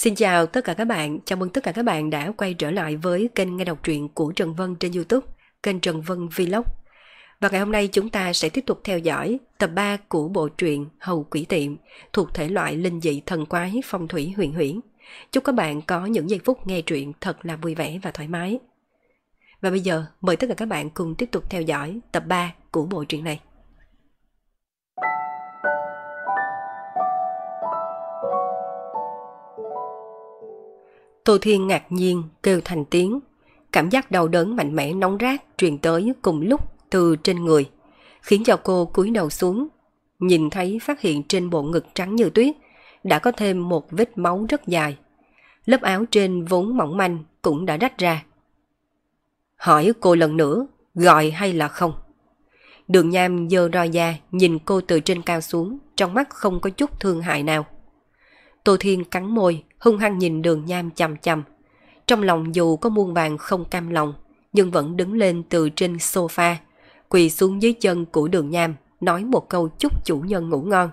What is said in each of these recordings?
Xin chào tất cả các bạn, chào mừng tất cả các bạn đã quay trở lại với kênh nghe đọc truyện của Trần Vân trên Youtube, kênh Trần Vân Vlog. Và ngày hôm nay chúng ta sẽ tiếp tục theo dõi tập 3 của bộ truyện Hầu Quỷ Tiệm thuộc thể loại linh dị thần quái phong thủy huyền huyễn. Chúc các bạn có những giây phút nghe truyện thật là vui vẻ và thoải mái. Và bây giờ mời tất cả các bạn cùng tiếp tục theo dõi tập 3 của bộ truyện này. Tô Thiên ngạc nhiên kêu thành tiếng. Cảm giác đau đớn mạnh mẽ nóng rát truyền tới cùng lúc từ trên người, khiến cho cô cúi đầu xuống. Nhìn thấy phát hiện trên bộ ngực trắng như tuyết, đã có thêm một vết máu rất dài. Lớp áo trên vốn mỏng manh cũng đã rách ra. Hỏi cô lần nữa, gọi hay là không? Đường Nham dơ roi da nhìn cô từ trên cao xuống, trong mắt không có chút thương hại nào. Tô Thiên cắn môi, hung hăng nhìn đường nham chầm chầm. Trong lòng dù có muôn vàng không cam lòng, nhưng vẫn đứng lên từ trên sofa, quỳ xuống dưới chân của đường nham, nói một câu chúc chủ nhân ngủ ngon.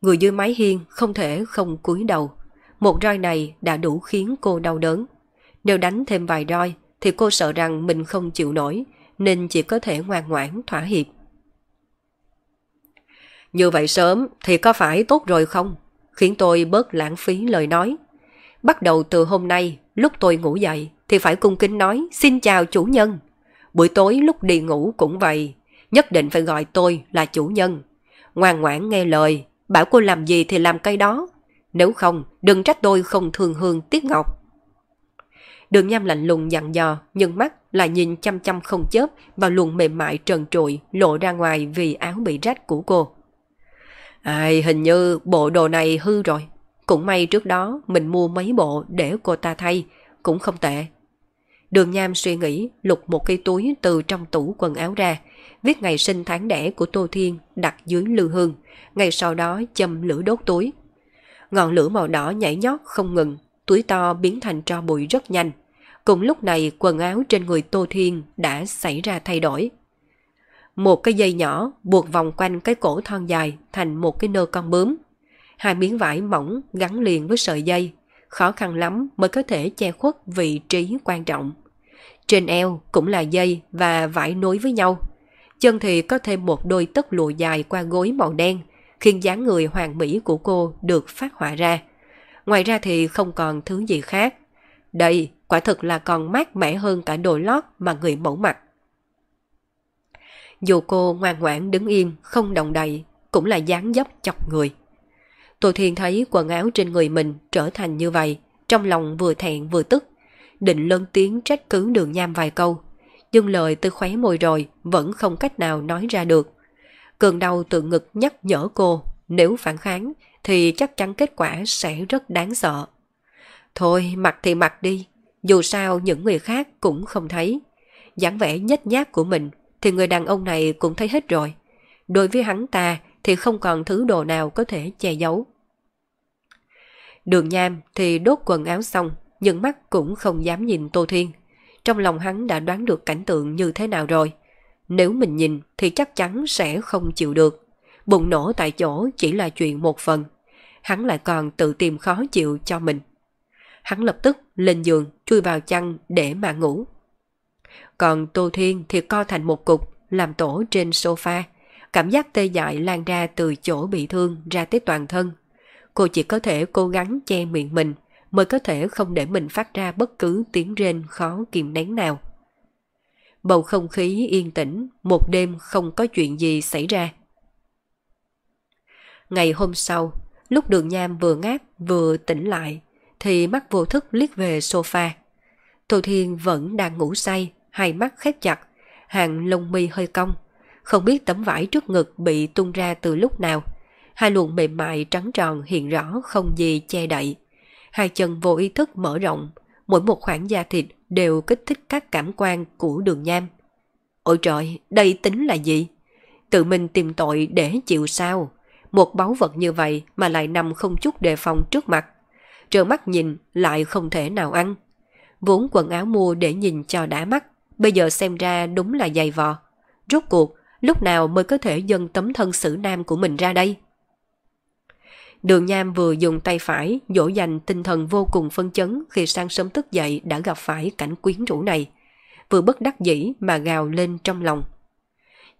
Người dưới mái hiên không thể không cúi đầu. Một roi này đã đủ khiến cô đau đớn. Nếu đánh thêm vài roi thì cô sợ rằng mình không chịu nổi, nên chỉ có thể ngoan ngoãn thỏa hiệp. Như vậy sớm thì có phải tốt rồi không? Khiến tôi bớt lãng phí lời nói. Bắt đầu từ hôm nay, lúc tôi ngủ dậy thì phải cung kính nói xin chào chủ nhân. Buổi tối lúc đi ngủ cũng vậy, nhất định phải gọi tôi là chủ nhân. Ngoan ngoãn nghe lời, bảo cô làm gì thì làm cây đó. Nếu không, đừng trách tôi không thương hương tiếc ngọc. Đường nham lạnh lùng dặn dò, nhưng mắt lại nhìn chăm chăm không chớp vào luồng mềm mại trần trụi lộ ra ngoài vì áo bị rách của cô. Ai, hình như bộ đồ này hư rồi. Cũng may trước đó mình mua mấy bộ để cô ta thay, cũng không tệ. Đường Nham suy nghĩ lục một cái túi từ trong tủ quần áo ra, viết ngày sinh tháng đẻ của Tô Thiên đặt dưới lư hương, ngày sau đó châm lửa đốt túi. Ngọn lửa màu đỏ nhảy nhót không ngừng, túi to biến thành tro bụi rất nhanh. Cùng lúc này quần áo trên người Tô Thiên đã xảy ra thay đổi. Một cái dây nhỏ buộc vòng quanh cái cổ thon dài thành một cái nơ con bướm. Hai miếng vải mỏng gắn liền với sợi dây, khó khăn lắm mới có thể che khuất vị trí quan trọng. Trên eo cũng là dây và vải nối với nhau. Chân thì có thêm một đôi tất lụa dài qua gối màu đen, khiến dáng người hoàn mỹ của cô được phát họa ra. Ngoài ra thì không còn thứ gì khác. Đây quả thực là còn mát mẻ hơn cả đồ lót mà người mẫu mặc. Dù cô ngoan ngoãn đứng im, không động đậy, cũng là dáng dấp chọc người. Tô Thiên thấy quần áo trên người mình trở thành như vậy, trong lòng vừa thẹn vừa tức, định lớn tiếng trách cứ đường nham vài câu, nhưng lời từ khóe môi rồi vẫn không cách nào nói ra được. Cường đau từ ngực nhắc nhở cô, nếu phản kháng thì chắc chắn kết quả sẽ rất đáng sợ. Thôi, mặc thì mặc đi, dù sao những người khác cũng không thấy. dáng vẻ nhếch nhác của mình thì người đàn ông này cũng thấy hết rồi. Đối với hắn ta thì không còn thứ đồ nào có thể che giấu. Đường Nham thì đốt quần áo xong, nhưng mắt cũng không dám nhìn Tô Thiên. Trong lòng hắn đã đoán được cảnh tượng như thế nào rồi. Nếu mình nhìn thì chắc chắn sẽ không chịu được. bụng nổ tại chỗ chỉ là chuyện một phần. Hắn lại còn tự tìm khó chịu cho mình. Hắn lập tức lên giường chui vào chăn để mà ngủ. Còn Tô Thiên thì co thành một cục, làm tổ trên sofa. Cảm giác tê dại lan ra từ chỗ bị thương ra tới toàn thân. Cô chỉ có thể cố gắng che miệng mình mới có thể không để mình phát ra bất cứ tiếng rên khó kìm nén nào. Bầu không khí yên tĩnh, một đêm không có chuyện gì xảy ra. Ngày hôm sau, lúc đường nham vừa ngáp vừa tỉnh lại, thì mắt vô thức liếc về sofa. Tô Thiên vẫn đang ngủ say, hai mắt khép chặt, hàng lông mi hơi cong. Không biết tấm vải trước ngực bị tung ra từ lúc nào. Hai luồng mềm mại trắng tròn hiện rõ không gì che đậy. Hai chân vô ý thức mở rộng, mỗi một khoảng da thịt đều kích thích các cảm quan của đường nham. Ôi trời, đây tính là gì? Tự mình tìm tội để chịu sao? Một báu vật như vậy mà lại nằm không chút đề phòng trước mặt. Trơ mắt nhìn lại không thể nào ăn. Vốn quần áo mua để nhìn cho đã mắt, Bây giờ xem ra đúng là dày vò. Rốt cuộc, lúc nào mới có thể dâng tấm thân xử nam của mình ra đây? Đường Nham vừa dùng tay phải dỗ dành tinh thần vô cùng phân chấn khi sáng sớm thức dậy đã gặp phải cảnh quyến rũ này. Vừa bất đắc dĩ mà gào lên trong lòng.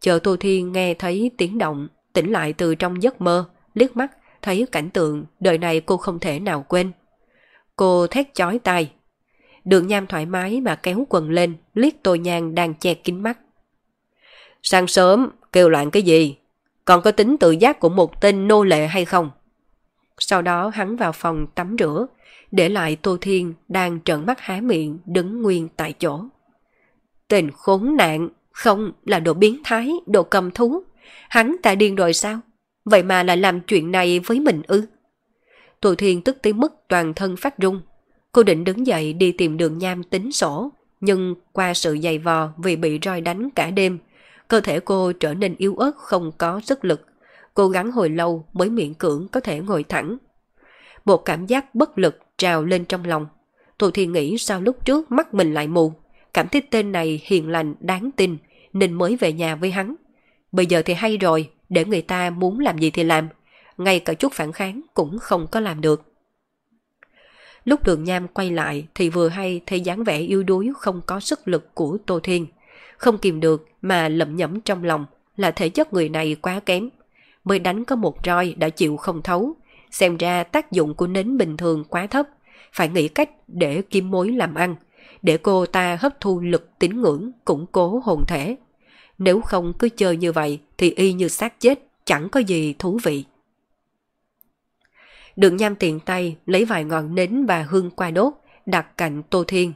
Chờ Tô Thiên nghe thấy tiếng động, tỉnh lại từ trong giấc mơ, liếc mắt, thấy cảnh tượng đời này cô không thể nào quên. Cô thét chói tai. Đường Nham thoải mái mà kéo quần lên, liếc Tô nhang đang che kín mắt. Sáng sớm, kêu loạn cái gì? Còn có tính tự giác của một tên nô lệ hay không? Sau đó hắn vào phòng tắm rửa, để lại Tô Thiên đang trợn mắt há miệng đứng nguyên tại chỗ. Tình khốn nạn, không là đồ biến thái, đồ cầm thú. Hắn ta điên rồi sao? Vậy mà lại làm chuyện này với mình ư? Tô Thiên tức tới mức toàn thân phát rung. Cô định đứng dậy đi tìm đường nham tính sổ, nhưng qua sự dày vò vì bị roi đánh cả đêm, cơ thể cô trở nên yếu ớt không có sức lực cố gắng hồi lâu mới miễn cưỡng có thể ngồi thẳng. Một cảm giác bất lực trào lên trong lòng. Tô thì nghĩ sao lúc trước mắt mình lại mù, cảm thấy tên này hiền lành, đáng tin, nên mới về nhà với hắn. Bây giờ thì hay rồi, để người ta muốn làm gì thì làm, ngay cả chút phản kháng cũng không có làm được. Lúc đường nham quay lại thì vừa hay thấy dáng vẻ yếu đuối không có sức lực của Tô Thiên. Không kìm được mà lẩm nhẩm trong lòng là thể chất người này quá kém mới đánh có một roi đã chịu không thấu. Xem ra tác dụng của nến bình thường quá thấp, phải nghĩ cách để kiếm mối làm ăn, để cô ta hấp thu lực tín ngưỡng, củng cố hồn thể. Nếu không cứ chơi như vậy thì y như xác chết, chẳng có gì thú vị. Đường nham tiện tay lấy vài ngọn nến và hương qua đốt, đặt cạnh Tô Thiên.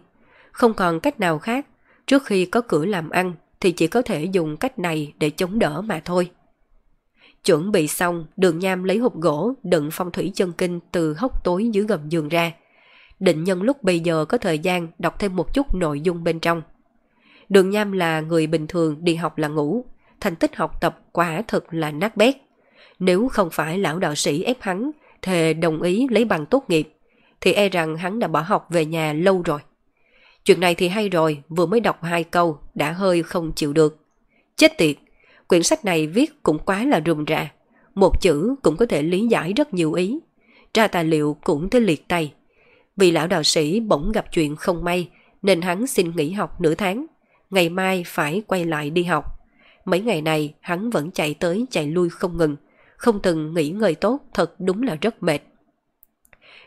Không còn cách nào khác, trước khi có cửa làm ăn thì chỉ có thể dùng cách này để chống đỡ mà thôi. Chuẩn bị xong, đường nham lấy hộp gỗ đựng phong thủy chân kinh từ hốc tối dưới gầm giường ra. Định nhân lúc bây giờ có thời gian đọc thêm một chút nội dung bên trong. Đường nham là người bình thường đi học là ngủ, thành tích học tập quả thực là nát bét. Nếu không phải lão đạo sĩ ép hắn, thề đồng ý lấy bằng tốt nghiệp, thì e rằng hắn đã bỏ học về nhà lâu rồi. Chuyện này thì hay rồi, vừa mới đọc hai câu, đã hơi không chịu được. Chết tiệt, Quyển sách này viết cũng quá là rườm rà. Một chữ cũng có thể lý giải rất nhiều ý. Tra tài liệu cũng tới liệt tay. Vì lão đạo sĩ bỗng gặp chuyện không may nên hắn xin nghỉ học nửa tháng. Ngày mai phải quay lại đi học. Mấy ngày này hắn vẫn chạy tới chạy lui không ngừng. Không từng nghỉ ngơi tốt thật đúng là rất mệt.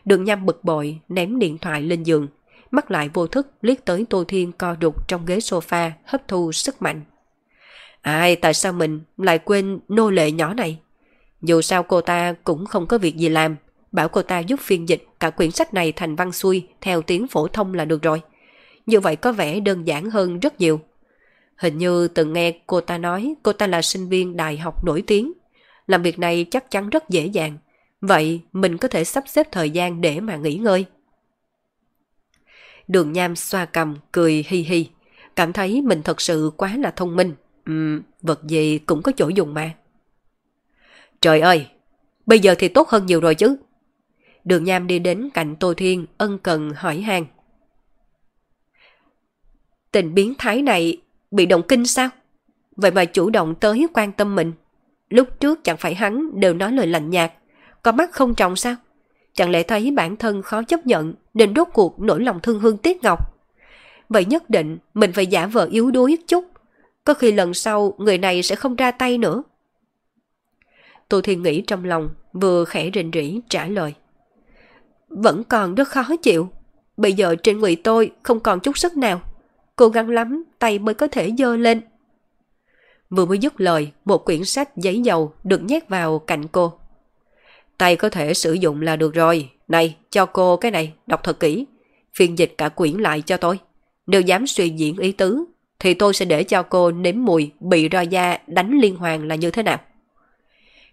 Đường nhăm bực bội ném điện thoại lên giường. Mắt lại vô thức liếc tới Tô Thiên co rụt trong ghế sofa hấp thu sức mạnh. Ai tại sao mình lại quên nô lệ nhỏ này? Dù sao cô ta cũng không có việc gì làm, bảo cô ta giúp phiên dịch cả quyển sách này thành văn xuôi theo tiếng phổ thông là được rồi. Như vậy có vẻ đơn giản hơn rất nhiều. Hình như từng nghe cô ta nói cô ta là sinh viên đại học nổi tiếng. Làm việc này chắc chắn rất dễ dàng. Vậy mình có thể sắp xếp thời gian để mà nghỉ ngơi. Đường Nham xoa cầm, cười hi hi. Cảm thấy mình thật sự quá là thông minh. Ừm, vật gì cũng có chỗ dùng mà. Trời ơi, bây giờ thì tốt hơn nhiều rồi chứ. Đường Nham đi đến cạnh Tô Thiên ân cần hỏi han. Tình biến thái này bị động kinh sao? Vậy mà chủ động tới quan tâm mình. Lúc trước chẳng phải hắn đều nói lời lạnh nhạt, có mắt không trọng sao? Chẳng lẽ thấy bản thân khó chấp nhận nên rốt cuộc nổi lòng thương hương tiếc ngọc? Vậy nhất định mình phải giả vờ yếu đuối chút có khi lần sau người này sẽ không ra tay nữa. Tô Thiên nghĩ trong lòng, vừa khẽ rình rỉ trả lời. Vẫn còn rất khó chịu. Bây giờ trên người tôi không còn chút sức nào. Cố gắng lắm, tay mới có thể dơ lên. Vừa mới dứt lời, một quyển sách giấy dầu được nhét vào cạnh cô. Tay có thể sử dụng là được rồi. Này, cho cô cái này, đọc thật kỹ. Phiên dịch cả quyển lại cho tôi. Nếu dám suy diễn ý tứ, thì tôi sẽ để cho cô nếm mùi bị roi da đánh liên hoàn là như thế nào.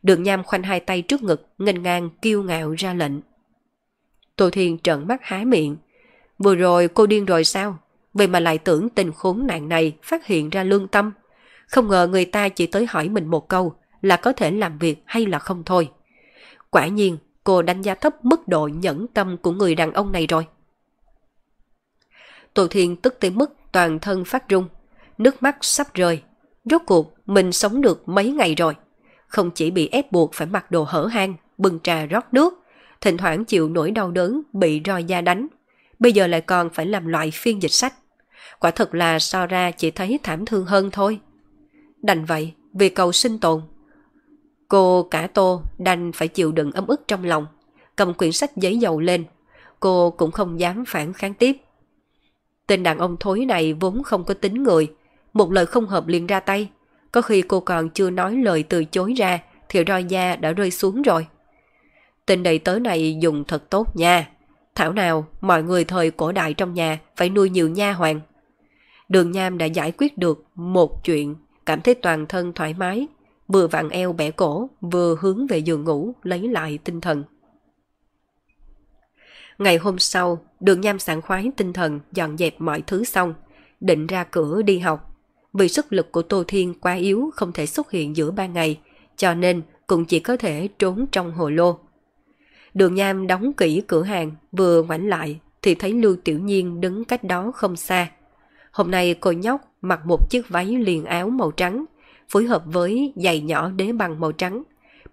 Đường Nham khoanh hai tay trước ngực, nghênh ngang kiêu ngạo ra lệnh. Tô Thiên trợn mắt há miệng. Vừa rồi cô điên rồi sao? Vậy mà lại tưởng tình khốn nạn này phát hiện ra lương tâm. Không ngờ người ta chỉ tới hỏi mình một câu là có thể làm việc hay là không thôi. Quả nhiên, cô đánh giá thấp mức độ nhẫn tâm của người đàn ông này rồi. Tô Thiên tức tới mức toàn thân phát run nước mắt sắp rơi. Rốt cuộc mình sống được mấy ngày rồi. Không chỉ bị ép buộc phải mặc đồ hở hang, bưng trà rót nước, thỉnh thoảng chịu nỗi đau đớn bị roi da đánh. Bây giờ lại còn phải làm loại phiên dịch sách. Quả thật là so ra chỉ thấy thảm thương hơn thôi. Đành vậy, vì cầu sinh tồn. Cô cả tô đành phải chịu đựng ấm ức trong lòng, cầm quyển sách giấy dầu lên. Cô cũng không dám phản kháng tiếp. Tên đàn ông thối này vốn không có tính người, một lời không hợp liền ra tay. Có khi cô còn chưa nói lời từ chối ra thì roi da đã rơi xuống rồi. Tên đầy tớ này dùng thật tốt nha. Thảo nào mọi người thời cổ đại trong nhà phải nuôi nhiều nha hoàng. Đường Nham đã giải quyết được một chuyện, cảm thấy toàn thân thoải mái, vừa vặn eo bẻ cổ, vừa hướng về giường ngủ lấy lại tinh thần. Ngày hôm sau, đường Nham sảng khoái tinh thần dọn dẹp mọi thứ xong, định ra cửa đi học. Vì sức lực của Tô Thiên quá yếu không thể xuất hiện giữa ban ngày, cho nên cũng chỉ có thể trốn trong hồ lô. Đường Nham đóng kỹ cửa hàng, vừa ngoảnh lại thì thấy Lưu Tiểu Nhiên đứng cách đó không xa. Hôm nay cô nhóc mặc một chiếc váy liền áo màu trắng, phối hợp với giày nhỏ đế bằng màu trắng.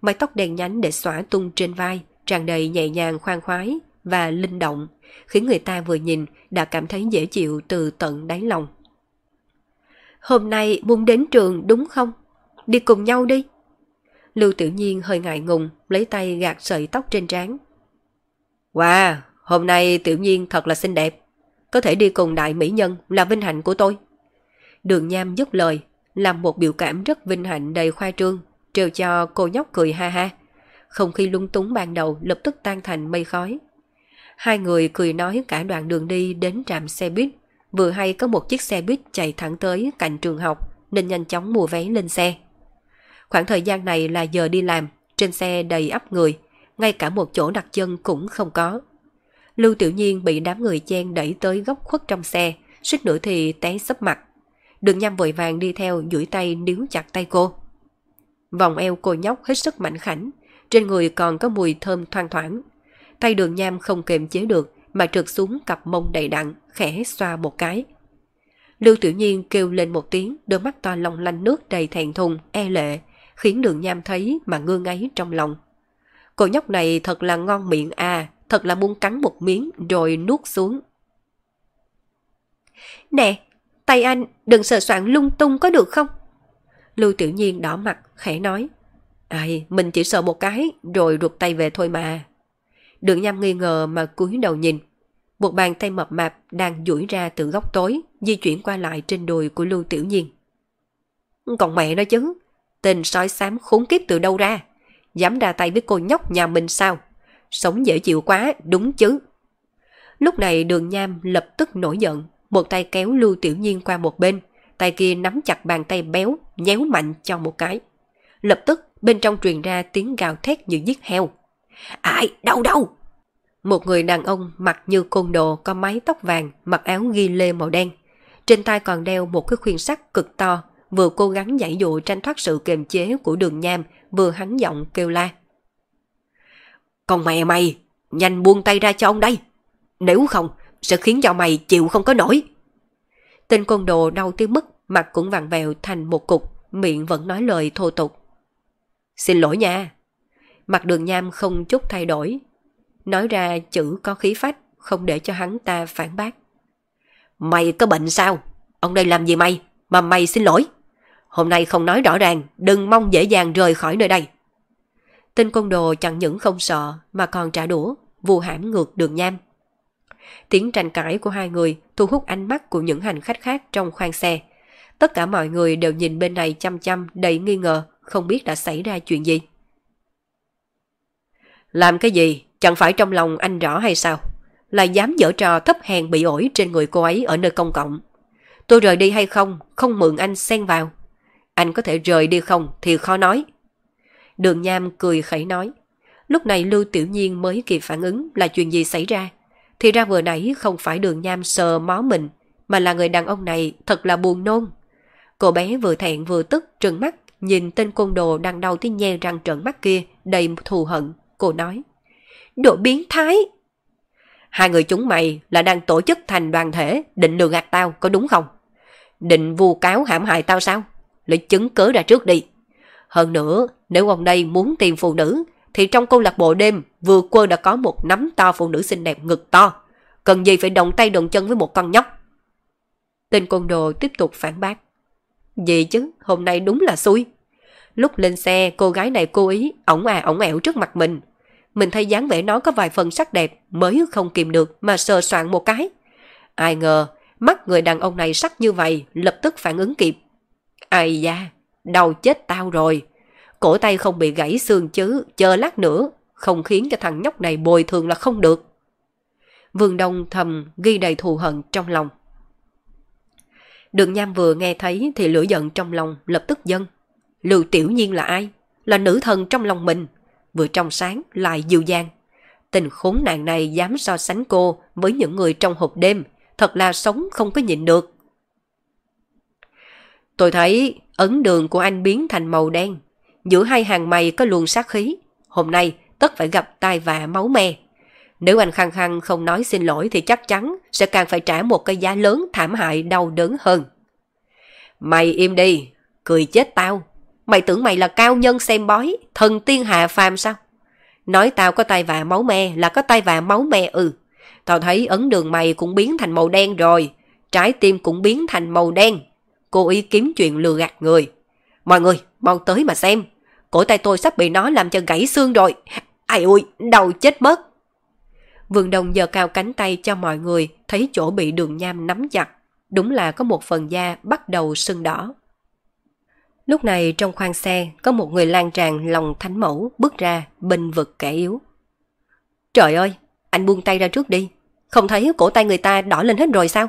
Mái tóc đen nhánh để xõa tung trên vai, tràn đầy nhẹ nhàng khoan khoái và linh động, khiến người ta vừa nhìn đã cảm thấy dễ chịu từ tận đáy lòng. Hôm nay muốn đến trường đúng không? Đi cùng nhau đi. Lưu Tiểu Nhiên hơi ngại ngùng, lấy tay gạt sợi tóc trên trán. Wow, hôm nay Tiểu Nhiên thật là xinh đẹp. Có thể đi cùng đại mỹ nhân là vinh hạnh của tôi. Đường Nham dứt lời, làm một biểu cảm rất vinh hạnh đầy khoa trương, trêu cho cô nhóc cười ha ha. Không khí lung túng ban đầu lập tức tan thành mây khói. Hai người cười nói cả đoạn đường đi đến trạm xe buýt. Vừa hay có một chiếc xe buýt chạy thẳng tới cạnh trường học nên nhanh chóng mua vé lên xe. Khoảng thời gian này là giờ đi làm, trên xe đầy ắp người, ngay cả một chỗ đặt chân cũng không có. Lưu Tiểu Nhiên bị đám người chen đẩy tới góc khuất trong xe, suýt nữa thì té sấp mặt. Đường nham vội vàng đi theo duỗi tay níu chặt tay cô. Vòng eo cô nhóc hết sức mạnh khảnh, trên người còn có mùi thơm thoang thoảng. Tay đường nham không kềm chế được mà trượt xuống cặp mông đầy đặn, khẽ xoa một cái. Lưu Tiểu Nhiên kêu lên một tiếng, đôi mắt to long lanh nước đầy thẹn thùng, e lệ, khiến đường nham thấy mà ngơ ngáy trong lòng. Cô nhóc này thật là ngon miệng à, thật là muốn cắn một miếng rồi nuốt xuống. Nè, tay anh đừng sờ soạn lung tung có được không? Lưu Tiểu Nhiên đỏ mặt, khẽ nói. Ai, mình chỉ sợ một cái rồi rụt tay về thôi mà. Đường nham nghi ngờ mà cúi đầu nhìn. Một bàn tay mập mạp đang duỗi ra từ góc tối, di chuyển qua lại trên đùi của Lưu Tiểu Nhiên. Còn mẹ nó chứ, tên sói xám khốn kiếp từ đâu ra? Dám ra tay với cô nhóc nhà mình sao? Sống dễ chịu quá, đúng chứ. Lúc này đường nham lập tức nổi giận, một tay kéo Lưu Tiểu Nhiên qua một bên, tay kia nắm chặt bàn tay béo, nhéo mạnh cho một cái. Lập tức bên trong truyền ra tiếng gào thét như giết heo. Ai, đâu đâu! Một người đàn ông mặc như côn đồ có mái tóc vàng, mặc áo ghi lê màu đen. Trên tay còn đeo một cái khuyên sắt cực to, vừa cố gắng giải dụ tranh thoát sự kiềm chế của đường nham, vừa hắn giọng kêu la. Còn mẹ mày, nhanh buông tay ra cho ông đây. Nếu không, sẽ khiến cho mày chịu không có nổi. Tên côn đồ đau tới mức mặt cũng vàng vẹo thành một cục, miệng vẫn nói lời thô tục. Xin lỗi nha. Mặt đường nham không chút thay đổi. Nói ra chữ có khí phách, không để cho hắn ta phản bác. Mày có bệnh sao? Ông đây làm gì mày? Mà mày xin lỗi. Hôm nay không nói rõ ràng, đừng mong dễ dàng rời khỏi nơi đây. Tên côn đồ chẳng những không sợ mà còn trả đũa, vù hãm ngược đường nham. Tiếng tranh cãi của hai người thu hút ánh mắt của những hành khách khác trong khoang xe. Tất cả mọi người đều nhìn bên này chăm chăm đầy nghi ngờ, không biết đã xảy ra chuyện gì. Làm cái gì? Chẳng phải trong lòng anh rõ hay sao? Là dám dở trò thấp hèn bị ổi trên người cô ấy ở nơi công cộng. Tôi rời đi hay không, không mượn anh xen vào. Anh có thể rời đi không thì khó nói. Đường Nham cười khẩy nói. Lúc này Lưu Tiểu Nhiên mới kịp phản ứng là chuyện gì xảy ra. Thì ra vừa nãy không phải đường Nham sờ mó mình, mà là người đàn ông này thật là buồn nôn. Cô bé vừa thẹn vừa tức trừng mắt nhìn tên côn đồ đang đau tới nhe răng trợn mắt kia đầy thù hận. Cô nói. Độ biến thái! Hai người chúng mày là đang tổ chức thành đoàn thể định lừa gạt tao có đúng không? Định vu cáo hãm hại tao sao? Lấy chứng cớ ra trước đi. Hơn nữa, nếu ông đây muốn tìm phụ nữ thì trong câu lạc bộ đêm vừa quơ đã có một nắm to phụ nữ xinh đẹp ngực to. Cần gì phải động tay động chân với một con nhóc. Tên côn đồ tiếp tục phản bác. Gì chứ, hôm nay đúng là xui. Lúc lên xe, cô gái này cố ý, ổng à ổng ẻo trước mặt mình. Mình thấy dáng vẻ nó có vài phần sắc đẹp, mới không kìm được mà sờ soạn một cái. Ai ngờ, mắt người đàn ông này sắc như vậy, lập tức phản ứng kịp. Ai da, đầu chết tao rồi. Cổ tay không bị gãy xương chứ, chờ lát nữa, không khiến cho thằng nhóc này bồi thường là không được. Vương Đông thầm ghi đầy thù hận trong lòng. Đường Nham vừa nghe thấy thì lửa giận trong lòng lập tức dâng. Lưu Tiểu Nhiên là ai? Là nữ thần trong lòng mình. Vừa trong sáng lại dịu dàng. Tình khốn nạn này dám so sánh cô với những người trong hộp đêm. Thật là sống không có nhịn được. Tôi thấy ấn đường của anh biến thành màu đen. Giữa hai hàng mày có luồng sát khí. Hôm nay tất phải gặp tai vạ máu me. Nếu anh khăng khăng không nói xin lỗi thì chắc chắn sẽ càng phải trả một cái giá lớn thảm hại đau đớn hơn. Mày im đi, cười chết tao. Mày tưởng mày là cao nhân xem bói, thần tiên hạ phàm sao? Nói tao có tai vạ máu me là có tai vạ máu me ừ. Tao thấy ấn đường mày cũng biến thành màu đen rồi, trái tim cũng biến thành màu đen. Cô ý kiếm chuyện lừa gạt người. Mọi người, mau tới mà xem. Cổ tay tôi sắp bị nó làm cho gãy xương rồi. Ai ui, đầu chết mất. Vườn đồng giơ cao cánh tay cho mọi người thấy chỗ bị đường nham nắm chặt. Đúng là có một phần da bắt đầu sưng đỏ. Lúc này trong khoang xe có một người lan tràn lòng thánh mẫu bước ra bình vực kẻ yếu. Trời ơi, anh buông tay ra trước đi. Không thấy cổ tay người ta đỏ lên hết rồi sao?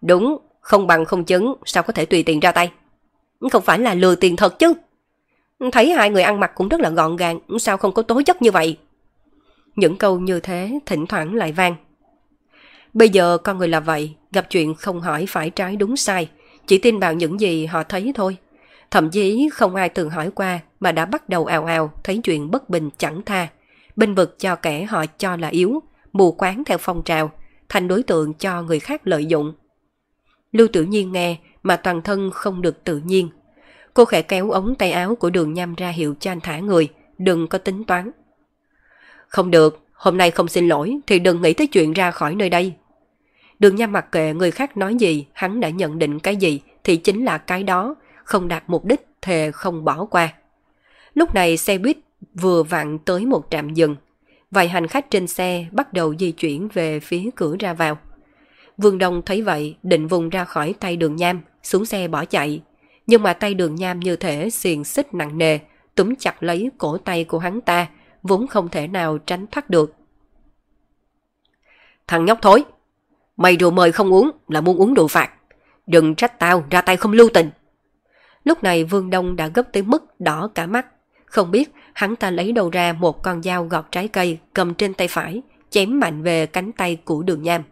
Đúng, không bằng không chứng, sao có thể tùy tiện ra tay? Không phải là lừa tiền thật chứ. Thấy hai người ăn mặc cũng rất là gọn gàng, sao không có tố chất như vậy? Những câu như thế thỉnh thoảng lại vang. Bây giờ con người là vậy, gặp chuyện không hỏi phải trái đúng sai, chỉ tin vào những gì họ thấy thôi. Thậm chí không ai từng hỏi qua mà đã bắt đầu ào ào thấy chuyện bất bình chẳng tha. Binh vực cho kẻ họ cho là yếu, mù quáng theo phong trào, thành đối tượng cho người khác lợi dụng. Lưu tự nhiên nghe mà toàn thân không được tự nhiên. Cô khẽ kéo ống tay áo của đường nham ra hiệu cho anh thả người, đừng có tính toán. Không được, hôm nay không xin lỗi thì đừng nghĩ tới chuyện ra khỏi nơi đây. Đường nham mặc kệ người khác nói gì, hắn đã nhận định cái gì thì chính là cái đó, không đạt mục đích thề không bỏ qua. Lúc này xe buýt vừa vặn tới một trạm dừng. Vài hành khách trên xe bắt đầu di chuyển về phía cửa ra vào. Vương Đông thấy vậy định vùng ra khỏi tay đường nham, xuống xe bỏ chạy. Nhưng mà tay đường nham như thể xiềng xích nặng nề, túm chặt lấy cổ tay của hắn ta, vốn không thể nào tránh thoát được. Thằng nhóc thối, mày rượu mời không uống là muốn uống rượu phạt. Đừng trách tao ra tay không lưu tình. Lúc này Vương Đông đã gấp tới mức đỏ cả mắt. Không biết hắn ta lấy đầu ra một con dao gọt trái cây cầm trên tay phải, chém mạnh về cánh tay của đường nham.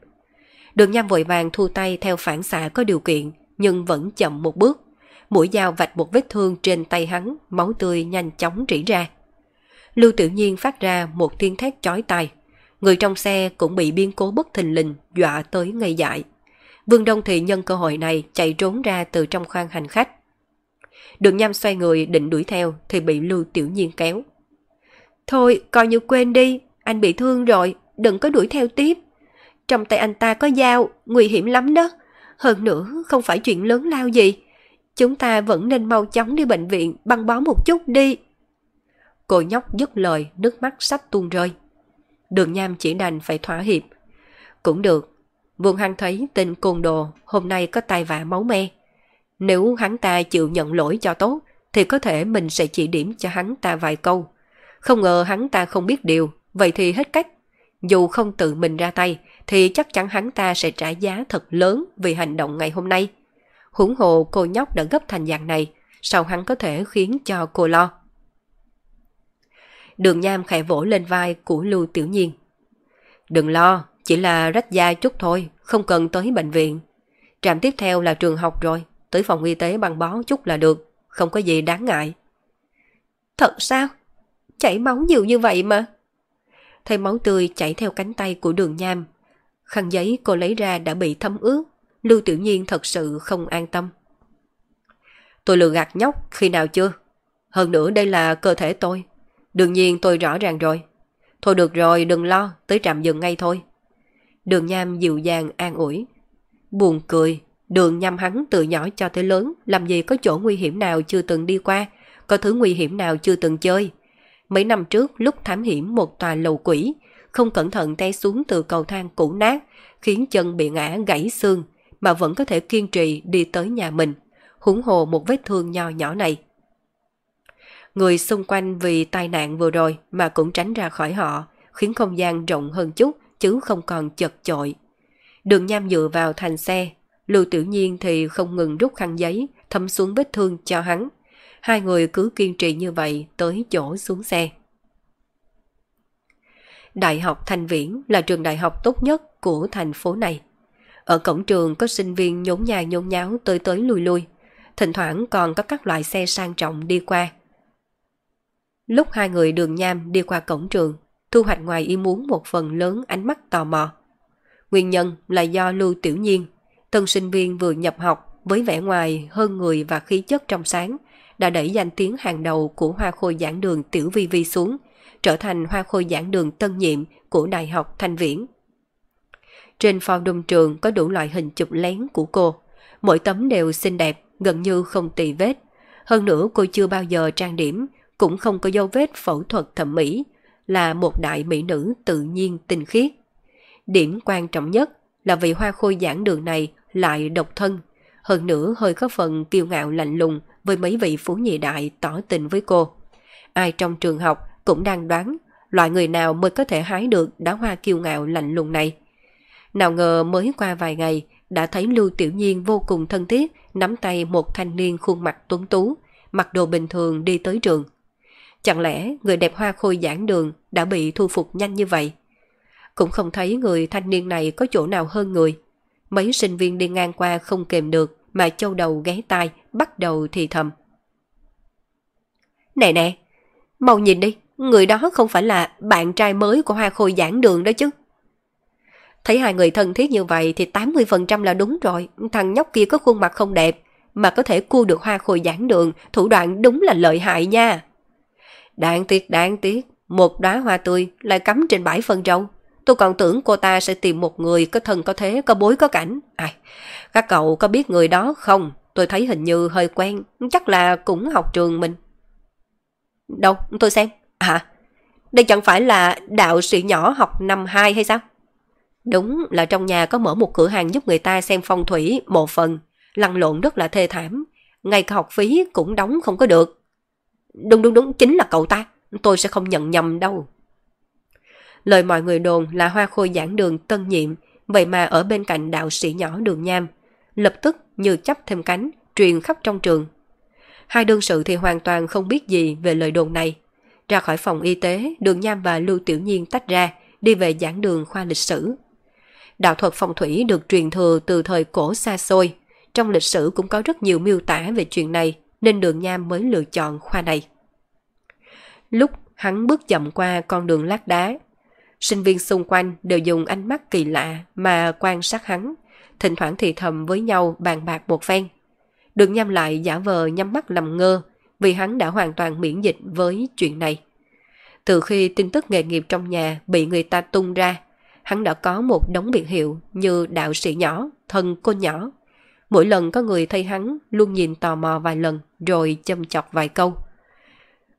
Đường nham vội vàng thu tay theo phản xạ có điều kiện, nhưng vẫn chậm một bước. Mũi dao vạch một vết thương trên tay hắn, máu tươi nhanh chóng rỉ ra. Lưu tự nhiên phát ra một tiếng thét chói tai. Người trong xe cũng bị biên cố bất thình lình, dọa tới ngây dại. Vương Đông Thị nhân cơ hội này chạy trốn ra từ trong khoang hành khách. Đường nham xoay người định đuổi theo thì bị Lưu Tiểu Nhiên kéo. Thôi, coi như quên đi, anh bị thương rồi, đừng có đuổi theo tiếp. Trong tay anh ta có dao, nguy hiểm lắm đó. Hơn nữa, không phải chuyện lớn lao gì. Chúng ta vẫn nên mau chóng đi bệnh viện, băng bó một chút đi. Cô nhóc dứt lời, nước mắt sắp tuôn rơi. Đường Nham chỉ đành phải thỏa hiệp. Cũng được, Vương Hằng thấy tên côn đồ hôm nay có tai vạ máu me. Nếu hắn ta chịu nhận lỗi cho tốt, thì có thể mình sẽ chỉ điểm cho hắn ta vài câu. Không ngờ hắn ta không biết điều, vậy thì hết cách. Dù không tự mình ra tay, thì chắc chắn hắn ta sẽ trả giá thật lớn vì hành động ngày hôm nay. Hủng hộ cô nhóc đã gấp thành dạng này, sao hắn có thể khiến cho cô lo. Đường Nham khẽ vỗ lên vai của Lưu Tiểu Nhiên. Đừng lo, chỉ là rách da chút thôi, không cần tới bệnh viện. Trạm tiếp theo là trường học rồi, tới phòng y tế băng bó chút là được, không có gì đáng ngại. Thật sao? Chảy máu nhiều như vậy mà. Thấy máu tươi chảy theo cánh tay của đường nham. Khăn giấy cô lấy ra đã bị thấm ướt, Lưu Tiểu Nhiên thật sự không an tâm. Tôi lừa gạt nhóc khi nào chưa? Hơn nữa đây là cơ thể tôi, Đương nhiên tôi rõ ràng rồi. Thôi được rồi, đừng lo, tới trạm dừng ngay thôi. Đường Nham dịu dàng an ủi. Buồn cười, đường Nham hắn từ nhỏ cho tới lớn, làm gì có chỗ nguy hiểm nào chưa từng đi qua, có thứ nguy hiểm nào chưa từng chơi. Mấy năm trước lúc thám hiểm một tòa lầu quỷ, không cẩn thận té xuống từ cầu thang cũ nát, khiến chân bị ngã gãy xương, mà vẫn có thể kiên trì đi tới nhà mình, húng hồ một vết thương nho nhỏ này. Người xung quanh vì tai nạn vừa rồi mà cũng tránh ra khỏi họ, khiến không gian rộng hơn chút chứ không còn chật chội. Đường nham dựa vào thành xe, Lưu Tiểu Nhiên thì không ngừng rút khăn giấy, thấm xuống vết thương cho hắn. Hai người cứ kiên trì như vậy tới chỗ xuống xe. Đại học Thanh Viễn là trường đại học tốt nhất của thành phố này. Ở cổng trường có sinh viên nhốn nhà nhốn nháo tới tới lui lui. Thỉnh thoảng còn có các loại xe sang trọng đi qua. Lúc hai người đường nham đi qua cổng trường, thu hoạch ngoài ý muốn một phần lớn ánh mắt tò mò. Nguyên nhân là do Lưu Tiểu Nhiên, tân sinh viên vừa nhập học với vẻ ngoài hơn người và khí chất trong sáng, đã đẩy danh tiếng hàng đầu của hoa khôi giảng đường Tiểu Vi Vi xuống, trở thành hoa khôi giảng đường tân nhiệm của Đại học Thanh Viễn. Trên forum trường có đủ loại hình chụp lén của cô, mỗi tấm đều xinh đẹp, gần như không tì vết. Hơn nữa cô chưa bao giờ trang điểm, cũng không có dấu vết phẫu thuật thẩm mỹ, là một đại mỹ nữ tự nhiên tinh khiết. Điểm quan trọng nhất là vị hoa khôi giảng đường này lại độc thân, hơn nữa hơi có phần kiêu ngạo lạnh lùng với mấy vị phú nhị đại tỏ tình với cô. Ai trong trường học cũng đang đoán loại người nào mới có thể hái được đá hoa kiêu ngạo lạnh lùng này. Nào ngờ mới qua vài ngày đã thấy Lưu Tiểu Nhiên vô cùng thân thiết nắm tay một thanh niên khuôn mặt tuấn tú, mặc đồ bình thường đi tới trường. Chẳng lẽ người đẹp hoa khôi giảng đường đã bị thu phục nhanh như vậy? Cũng không thấy người thanh niên này có chỗ nào hơn người. Mấy sinh viên đi ngang qua không kềm được mà châu đầu ghé tai bắt đầu thì thầm. Nè nè, mau nhìn đi, người đó không phải là bạn trai mới của hoa khôi giảng đường đó chứ. Thấy hai người thân thiết như vậy thì 80% là đúng rồi, thằng nhóc kia có khuôn mặt không đẹp, mà có thể cua được hoa khôi giảng đường, thủ đoạn đúng là lợi hại nha. Đáng tiếc, đáng tiếc, một đóa hoa tươi lại cắm trên bãi phân trâu. Tôi còn tưởng cô ta sẽ tìm một người có thân có thế, có bối có cảnh. Ai, các cậu có biết người đó không? Tôi thấy hình như hơi quen, chắc là cũng học trường mình. Đâu, tôi xem. À, đây chẳng phải là đạo sĩ nhỏ học năm 2 hay sao? Đúng là trong nhà có mở một cửa hàng giúp người ta xem phong thủy một phần, lăn lộn rất là thê thảm. Ngay cả học phí cũng đóng không có được. Đúng đúng đúng, chính là cậu ta. Tôi sẽ không nhận nhầm đâu. Lời mọi người đồn là hoa khôi giảng đường tân nhiệm, vậy mà ở bên cạnh đạo sĩ nhỏ đường nham. Lập tức như chấp thêm cánh, truyền khắp trong trường. Hai đương sự thì hoàn toàn không biết gì về lời đồn này. Ra khỏi phòng y tế, đường nham và Lưu Tiểu Nhiên tách ra, đi về giảng đường khoa lịch sử. Đạo thuật phong thủy được truyền thừa từ thời cổ xa xôi. Trong lịch sử cũng có rất nhiều miêu tả về chuyện này, nên đường nham mới lựa chọn khoa này. Lúc hắn bước chậm qua con đường lát đá, sinh viên xung quanh đều dùng ánh mắt kỳ lạ mà quan sát hắn, thỉnh thoảng thì thầm với nhau bàn bạc một phen. Đường nham lại giả vờ nhắm mắt làm ngơ vì hắn đã hoàn toàn miễn dịch với chuyện này. Từ khi tin tức nghề nghiệp trong nhà bị người ta tung ra, hắn đã có một đống biệt hiệu như đạo sĩ nhỏ, thần cô nhỏ, Mỗi lần có người thấy hắn luôn nhìn tò mò vài lần rồi châm chọc vài câu.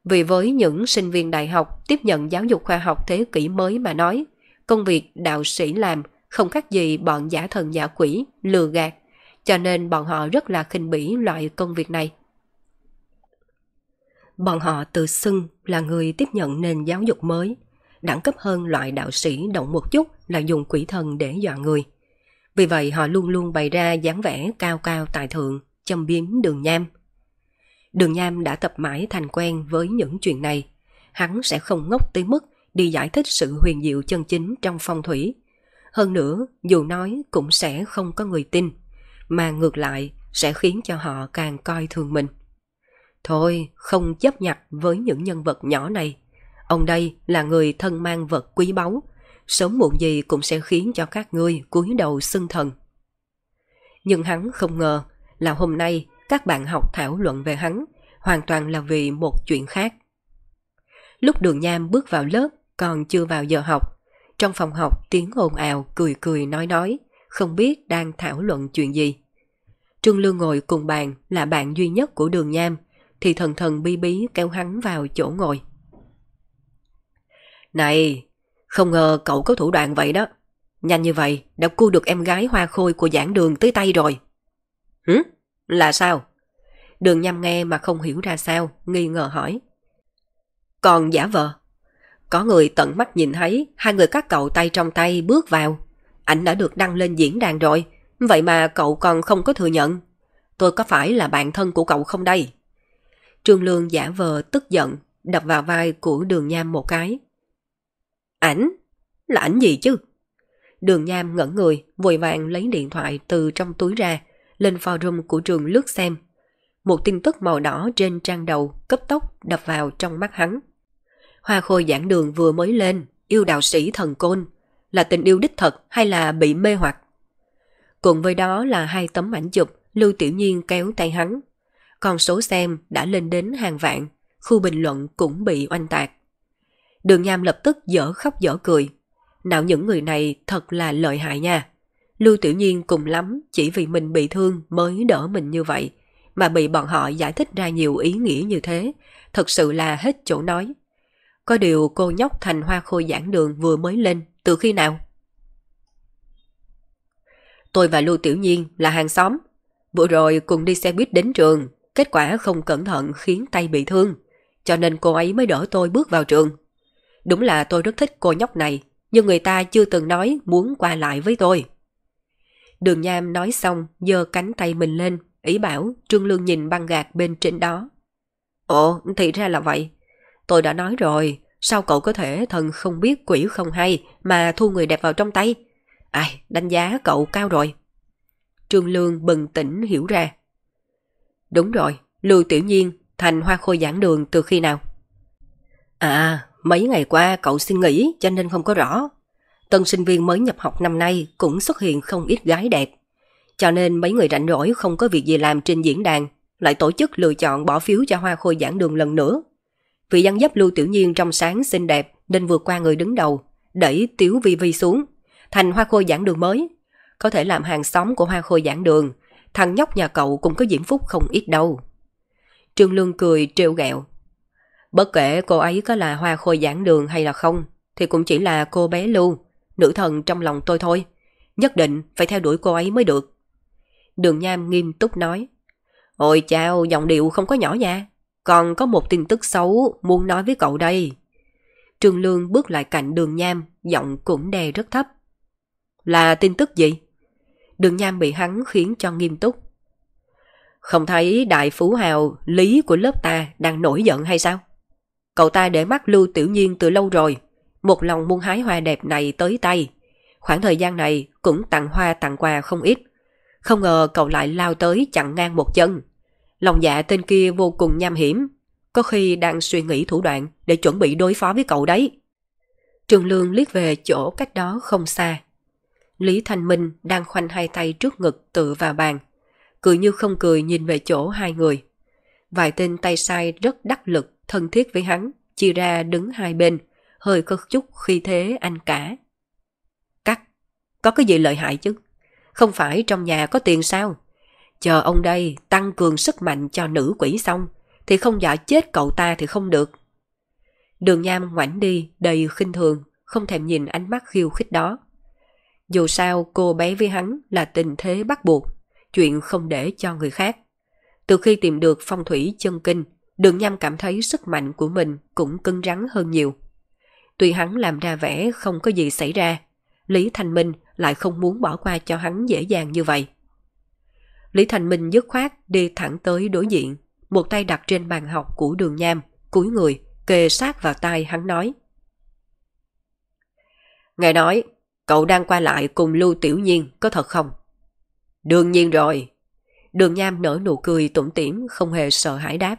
Vì với những sinh viên đại học tiếp nhận giáo dục khoa học thế kỷ mới mà nói, công việc đạo sĩ làm không khác gì bọn giả thần giả quỷ, lừa gạt, cho nên bọn họ rất là khinh bỉ loại công việc này. Bọn họ tự xưng là người tiếp nhận nền giáo dục mới, đẳng cấp hơn loại đạo sĩ động một chút là dùng quỷ thần để dọa người. Vì vậy họ luôn luôn bày ra dáng vẻ cao cao tài thượng, châm biếm đường nham. Đường nham đã tập mãi thành quen với những chuyện này. Hắn sẽ không ngốc tới mức đi giải thích sự huyền diệu chân chính trong phong thủy. Hơn nữa, dù nói cũng sẽ không có người tin, mà ngược lại sẽ khiến cho họ càng coi thường mình. Thôi, không chấp nhặt với những nhân vật nhỏ này. Ông đây là người thân mang vật quý báu, sớm muộn gì cũng sẽ khiến cho các ngươi cúi đầu xưng thần. Nhưng hắn không ngờ là hôm nay các bạn học thảo luận về hắn hoàn toàn là vì một chuyện khác. Lúc đường nham bước vào lớp, còn chưa vào giờ học. Trong phòng học tiếng ồn ào, cười cười nói nói, không biết đang thảo luận chuyện gì. Trương Lương ngồi cùng bàn là bạn duy nhất của đường nham, thì thần thần bi bí kéo hắn vào chỗ ngồi. Này, không ngờ cậu có thủ đoạn vậy đó. Nhanh như vậy, đã cua được em gái hoa khôi của giảng đường tới tay rồi. Hử? Là sao? Đường nhằm nghe mà không hiểu ra sao, nghi ngờ hỏi. Còn giả vờ. Có người tận mắt nhìn thấy hai người các cậu tay trong tay bước vào. Ảnh đã được đăng lên diễn đàn rồi, vậy mà cậu còn không có thừa nhận. Tôi có phải là bạn thân của cậu không đây? Trương Lương giả vờ tức giận, đập vào vai của đường nham một cái. Ảnh? Là ảnh gì chứ? Đường nham ngẩn người, vội vàng lấy điện thoại từ trong túi ra, lên forum của trường lướt xem. Một tin tức màu đỏ trên trang đầu cấp tốc đập vào trong mắt hắn. Hoa khôi giảng đường vừa mới lên, yêu đạo sĩ thần côn. Là tình yêu đích thật hay là bị mê hoặc? Cùng với đó là hai tấm ảnh chụp Lưu Tiểu Nhiên kéo tay hắn. Còn số xem đã lên đến hàng vạn, khu bình luận cũng bị oanh tạc. Đường Nham lập tức dở khóc dở cười. Nào những người này thật là lợi hại nha. Lưu Tiểu Nhiên cùng lắm chỉ vì mình bị thương mới đỡ mình như vậy, mà bị bọn họ giải thích ra nhiều ý nghĩa như thế, thật sự là hết chỗ nói. Có điều cô nhóc thành hoa khôi giảng đường vừa mới lên, từ khi nào? Tôi và Lưu Tiểu Nhiên là hàng xóm. Vừa rồi cùng đi xe buýt đến trường, kết quả không cẩn thận khiến tay bị thương, cho nên cô ấy mới đỡ tôi bước vào trường. Đúng là tôi rất thích cô nhóc này, nhưng người ta chưa từng nói muốn qua lại với tôi. Đường Nham nói xong, giơ cánh tay mình lên, ý bảo Trương Lương nhìn băng gạc bên trên đó. Ồ, thì ra là vậy. Tôi đã nói rồi, sao cậu có thể thần không biết quỷ không hay mà thu người đẹp vào trong tay? Ai, đánh giá cậu cao rồi. Trương Lương bừng tỉnh hiểu ra. Đúng rồi, Lưu Tiểu Nhiên thành hoa khôi giảng đường từ khi nào? À, mấy ngày qua cậu xin nghỉ cho nên không có rõ. Tân sinh viên mới nhập học năm nay cũng xuất hiện không ít gái đẹp. Cho nên mấy người rảnh rỗi không có việc gì làm trên diễn đàn, lại tổ chức lựa chọn bỏ phiếu cho hoa khôi giảng đường lần nữa. Vì dân dấp Lưu Tiểu Nhiên trong sáng xinh đẹp nên vượt qua người đứng đầu, đẩy tiểu Vi Vi xuống, thành hoa khôi giảng đường mới. Có thể làm hàng xóm của hoa khôi giảng đường, thằng nhóc nhà cậu cũng có diễm phúc không ít đâu. Trương Lương cười trêu ghẹo. Bất kể cô ấy có là hoa khôi giảng đường hay là không, thì cũng chỉ là cô bé Lưu, nữ thần trong lòng tôi thôi. Nhất định phải theo đuổi cô ấy mới được. Đường Nham nghiêm túc nói. Ôi chào, giọng điệu không có nhỏ nha. Còn có một tin tức xấu muốn nói với cậu đây. Trương Lương bước lại cạnh đường Nham, giọng cũng đè rất thấp. Là tin tức gì? Đường Nham bị hắn khiến cho nghiêm túc. Không thấy đại phú hào lý của lớp ta đang nổi giận hay sao? Cậu ta để mắt Lưu Tiểu Nhiên từ lâu rồi, một lòng muốn hái hoa đẹp này tới tay. Khoảng thời gian này cũng tặng hoa tặng quà không ít. Không ngờ cậu lại lao tới chặn ngang một chân. Lòng dạ tên kia vô cùng nham hiểm. Có khi đang suy nghĩ thủ đoạn để chuẩn bị đối phó với cậu đấy. Trường Lương liếc về chỗ cách đó không xa. Lý Thanh Minh đang khoanh hai tay trước ngực tự vào bàn. Cười như không cười nhìn về chỗ hai người. Vài tên tay sai rất đắc lực, thân thiết với hắn, chia ra đứng hai bên, hơi có chút khi thế anh cả. Cắt, có cái gì lợi hại chứ? Không phải trong nhà có tiền sao? Chờ ông đây tăng cường sức mạnh cho nữ quỷ xong, thì không dọa chết cậu ta thì không được. Đường Nham ngoảnh đi, đầy khinh thường, không thèm nhìn ánh mắt khiêu khích đó. Dù sao cô bé với hắn là tình thế bắt buộc, chuyện không để cho người khác. Từ khi tìm được phong thủy chân kinh, đường nham cảm thấy sức mạnh của mình cũng cứng rắn hơn nhiều. Tuy hắn làm ra vẻ không có gì xảy ra, Lý thành Minh lại không muốn bỏ qua cho hắn dễ dàng như vậy. Lý thành Minh dứt khoát đi thẳng tới đối diện, một tay đặt trên bàn học của đường nham, cúi người, kề sát vào tai hắn nói. Ngài nói, cậu đang qua lại cùng Lưu Tiểu Nhiên, có thật không? Đương nhiên rồi. Đường nham nở nụ cười tủm tỉm, không hề sợ hãi đáp.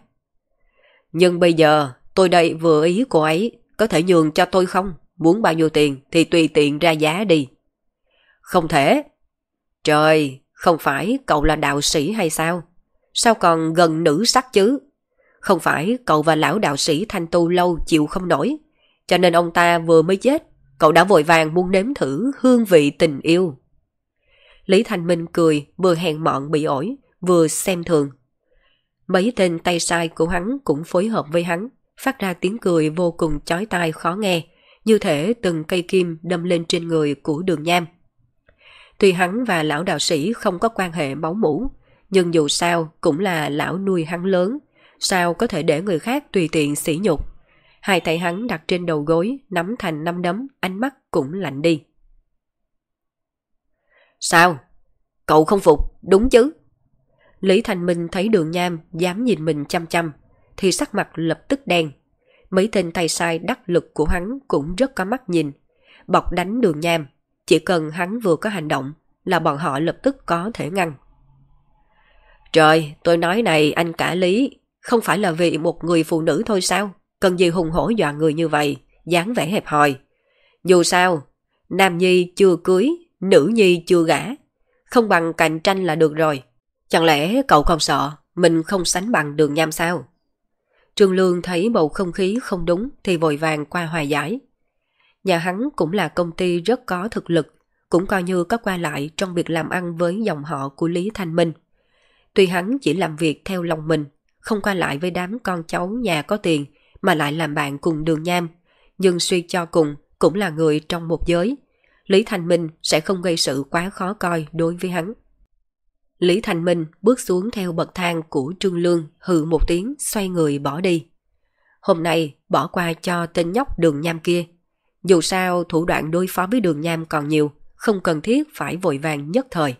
Nhưng bây giờ, tôi đây vừa ý cô ấy, có thể nhường cho tôi không? Muốn bao nhiêu tiền thì tùy tiện ra giá đi. Không thể. Trời, không phải cậu là đạo sĩ hay sao? Sao còn gần nữ sắc chứ? Không phải cậu và lão đạo sĩ thanh tu lâu chịu không nổi. Cho nên ông ta vừa mới chết, cậu đã vội vàng muốn nếm thử hương vị tình yêu. Lý Thanh Minh cười, vừa hèn mọn bị ổi, vừa xem thường. Mấy tên tay sai của hắn cũng phối hợp với hắn, phát ra tiếng cười vô cùng chói tai khó nghe, như thể từng cây kim đâm lên trên người của đường nham. Tuy hắn và lão đạo sĩ không có quan hệ máu mủ, nhưng dù sao cũng là lão nuôi hắn lớn, sao có thể để người khác tùy tiện sỉ nhục. Hai tay hắn đặt trên đầu gối, nắm thành năm đấm, ánh mắt cũng lạnh đi. Sao? Cậu không phục, đúng chứ? Lý Thành Minh thấy đường nham dám nhìn mình chăm chăm, thì sắc mặt lập tức đen. Mấy tên tay sai đắc lực của hắn cũng rất có mắt nhìn. Bọc đánh đường nham, chỉ cần hắn vừa có hành động là bọn họ lập tức có thể ngăn. Trời, tôi nói này anh cả lý, không phải là vì một người phụ nữ thôi sao? Cần gì hùng hổ dọa người như vậy, dáng vẻ hẹp hòi. Dù sao, nam nhi chưa cưới, nữ nhi chưa gả. Không bằng cạnh tranh là được rồi. Chẳng lẽ cậu không sợ mình không sánh bằng đường nham sao? Trương Lương thấy bầu không khí không đúng thì vội vàng qua hòa giải. Nhà hắn cũng là công ty rất có thực lực, cũng coi như có qua lại trong việc làm ăn với dòng họ của Lý Thanh Minh. Tuy hắn chỉ làm việc theo lòng mình, không qua lại với đám con cháu nhà có tiền mà lại làm bạn cùng đường nham, nhưng suy cho cùng cũng là người trong một giới. Lý Thanh Minh sẽ không gây sự quá khó coi đối với hắn. Lý Thành Minh bước xuống theo bậc thang của Trương Lương hừ một tiếng xoay người bỏ đi. Hôm nay bỏ qua cho tên nhóc đường nham kia. Dù sao thủ đoạn đối phó với đường nham còn nhiều, không cần thiết phải vội vàng nhất thời.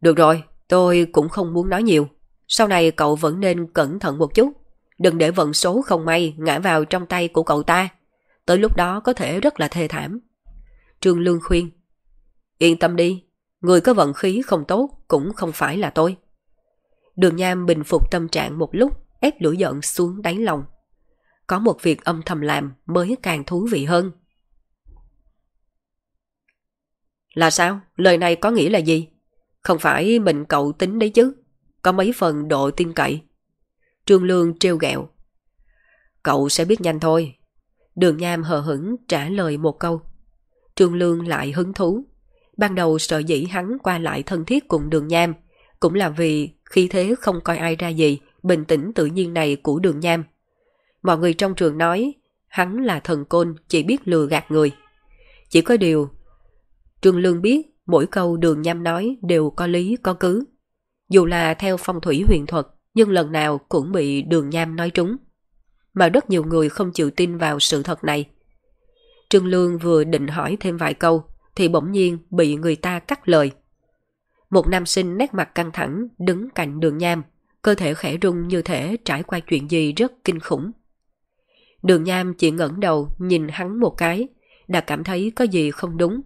Được rồi, tôi cũng không muốn nói nhiều. Sau này cậu vẫn nên cẩn thận một chút. Đừng để vận số không may ngã vào trong tay của cậu ta. Tới lúc đó có thể rất là thê thảm. Trương Lương khuyên. Yên tâm đi, người có vận khí không tốt cũng không phải là tôi. Đường Nham bình phục tâm trạng một lúc, ép lửa giận xuống đáy lòng. Có một việc âm thầm làm mới càng thú vị hơn. Là sao? Lời này có nghĩa là gì? Không phải mình cậu tính đấy chứ? Có mấy phần độ tin cậy. Trương Lương trêu ghẹo. Cậu sẽ biết nhanh thôi. Đường Nham hờ hững trả lời một câu. Trương Lương lại hứng thú. Ban đầu sợ dĩ hắn qua lại thân thiết cùng đường nham, cũng là vì khi thế không coi ai ra gì, bình tĩnh tự nhiên này của đường nham. Mọi người trong trường nói, hắn là thần côn, chỉ biết lừa gạt người. Chỉ có điều, Trương Lương biết mỗi câu đường nham nói đều có lý có cứ. Dù là theo phong thủy huyền thuật, nhưng lần nào cũng bị đường nham nói trúng. Mà rất nhiều người không chịu tin vào sự thật này. Trương Lương vừa định hỏi thêm vài câu, thì bỗng nhiên bị người ta cắt lời. Một nam sinh nét mặt căng thẳng đứng cạnh đường nham, cơ thể khẽ rung như thể trải qua chuyện gì rất kinh khủng. Đường nham chỉ ngẩng đầu nhìn hắn một cái, đã cảm thấy có gì không đúng.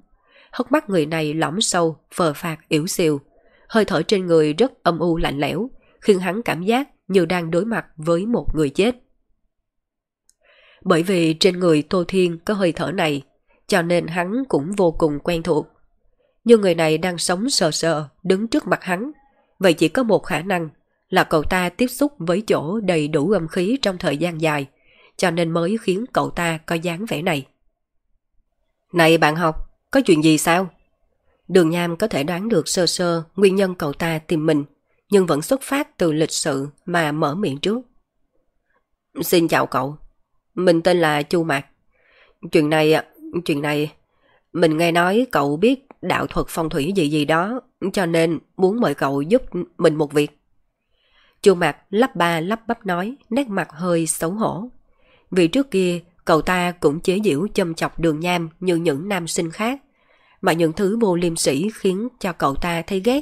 Hốc mắt người này lõm sâu, phờ phạt, yếu xìu. Hơi thở trên người rất âm u lạnh lẽo, khiến hắn cảm giác như đang đối mặt với một người chết. Bởi vì trên người Tô Thiên có hơi thở này, cho nên hắn cũng vô cùng quen thuộc. Nhưng người này đang sống sờ sờ, đứng trước mặt hắn. Vậy chỉ có một khả năng là cậu ta tiếp xúc với chỗ đầy đủ âm khí trong thời gian dài, cho nên mới khiến cậu ta có dáng vẻ này. Này bạn học, có chuyện gì sao? Đường Nham có thể đoán được sơ sơ nguyên nhân cậu ta tìm mình, nhưng vẫn xuất phát từ lịch sự mà mở miệng trước. Xin chào cậu, mình tên là Chu Mạc. Chuyện này Chuyện này, mình nghe nói cậu biết đạo thuật phong thủy gì gì đó, cho nên muốn mời cậu giúp mình một việc. Chu mặt lắp ba lắp bắp nói, nét mặt hơi xấu hổ. Vì trước kia, cậu ta cũng chế giễu châm chọc đường nham như những nam sinh khác. Mà những thứ vô liêm sĩ khiến cho cậu ta thấy ghét,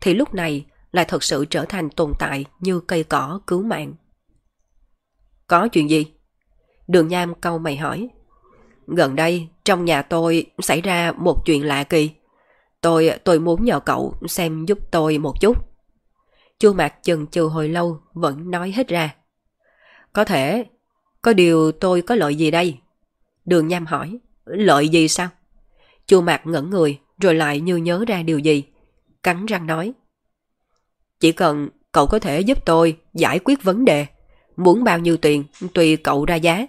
thì lúc này lại thật sự trở thành tồn tại như cây cỏ cứu mạng. Có chuyện gì? Đường nham câu mày hỏi. Gần đây, trong nhà tôi xảy ra một chuyện lạ kỳ. Tôi tôi muốn nhờ cậu xem giúp tôi một chút. Chu Mạc chừng chừ hồi lâu vẫn nói hết ra. Có thể, có điều tôi có lợi gì đây? Đường Nham hỏi, lợi gì sao? Chu Mạc ngẩn người rồi lại như nhớ ra điều gì. Cắn răng nói. Chỉ cần cậu có thể giúp tôi giải quyết vấn đề. Muốn bao nhiêu tiền, tùy cậu ra giá.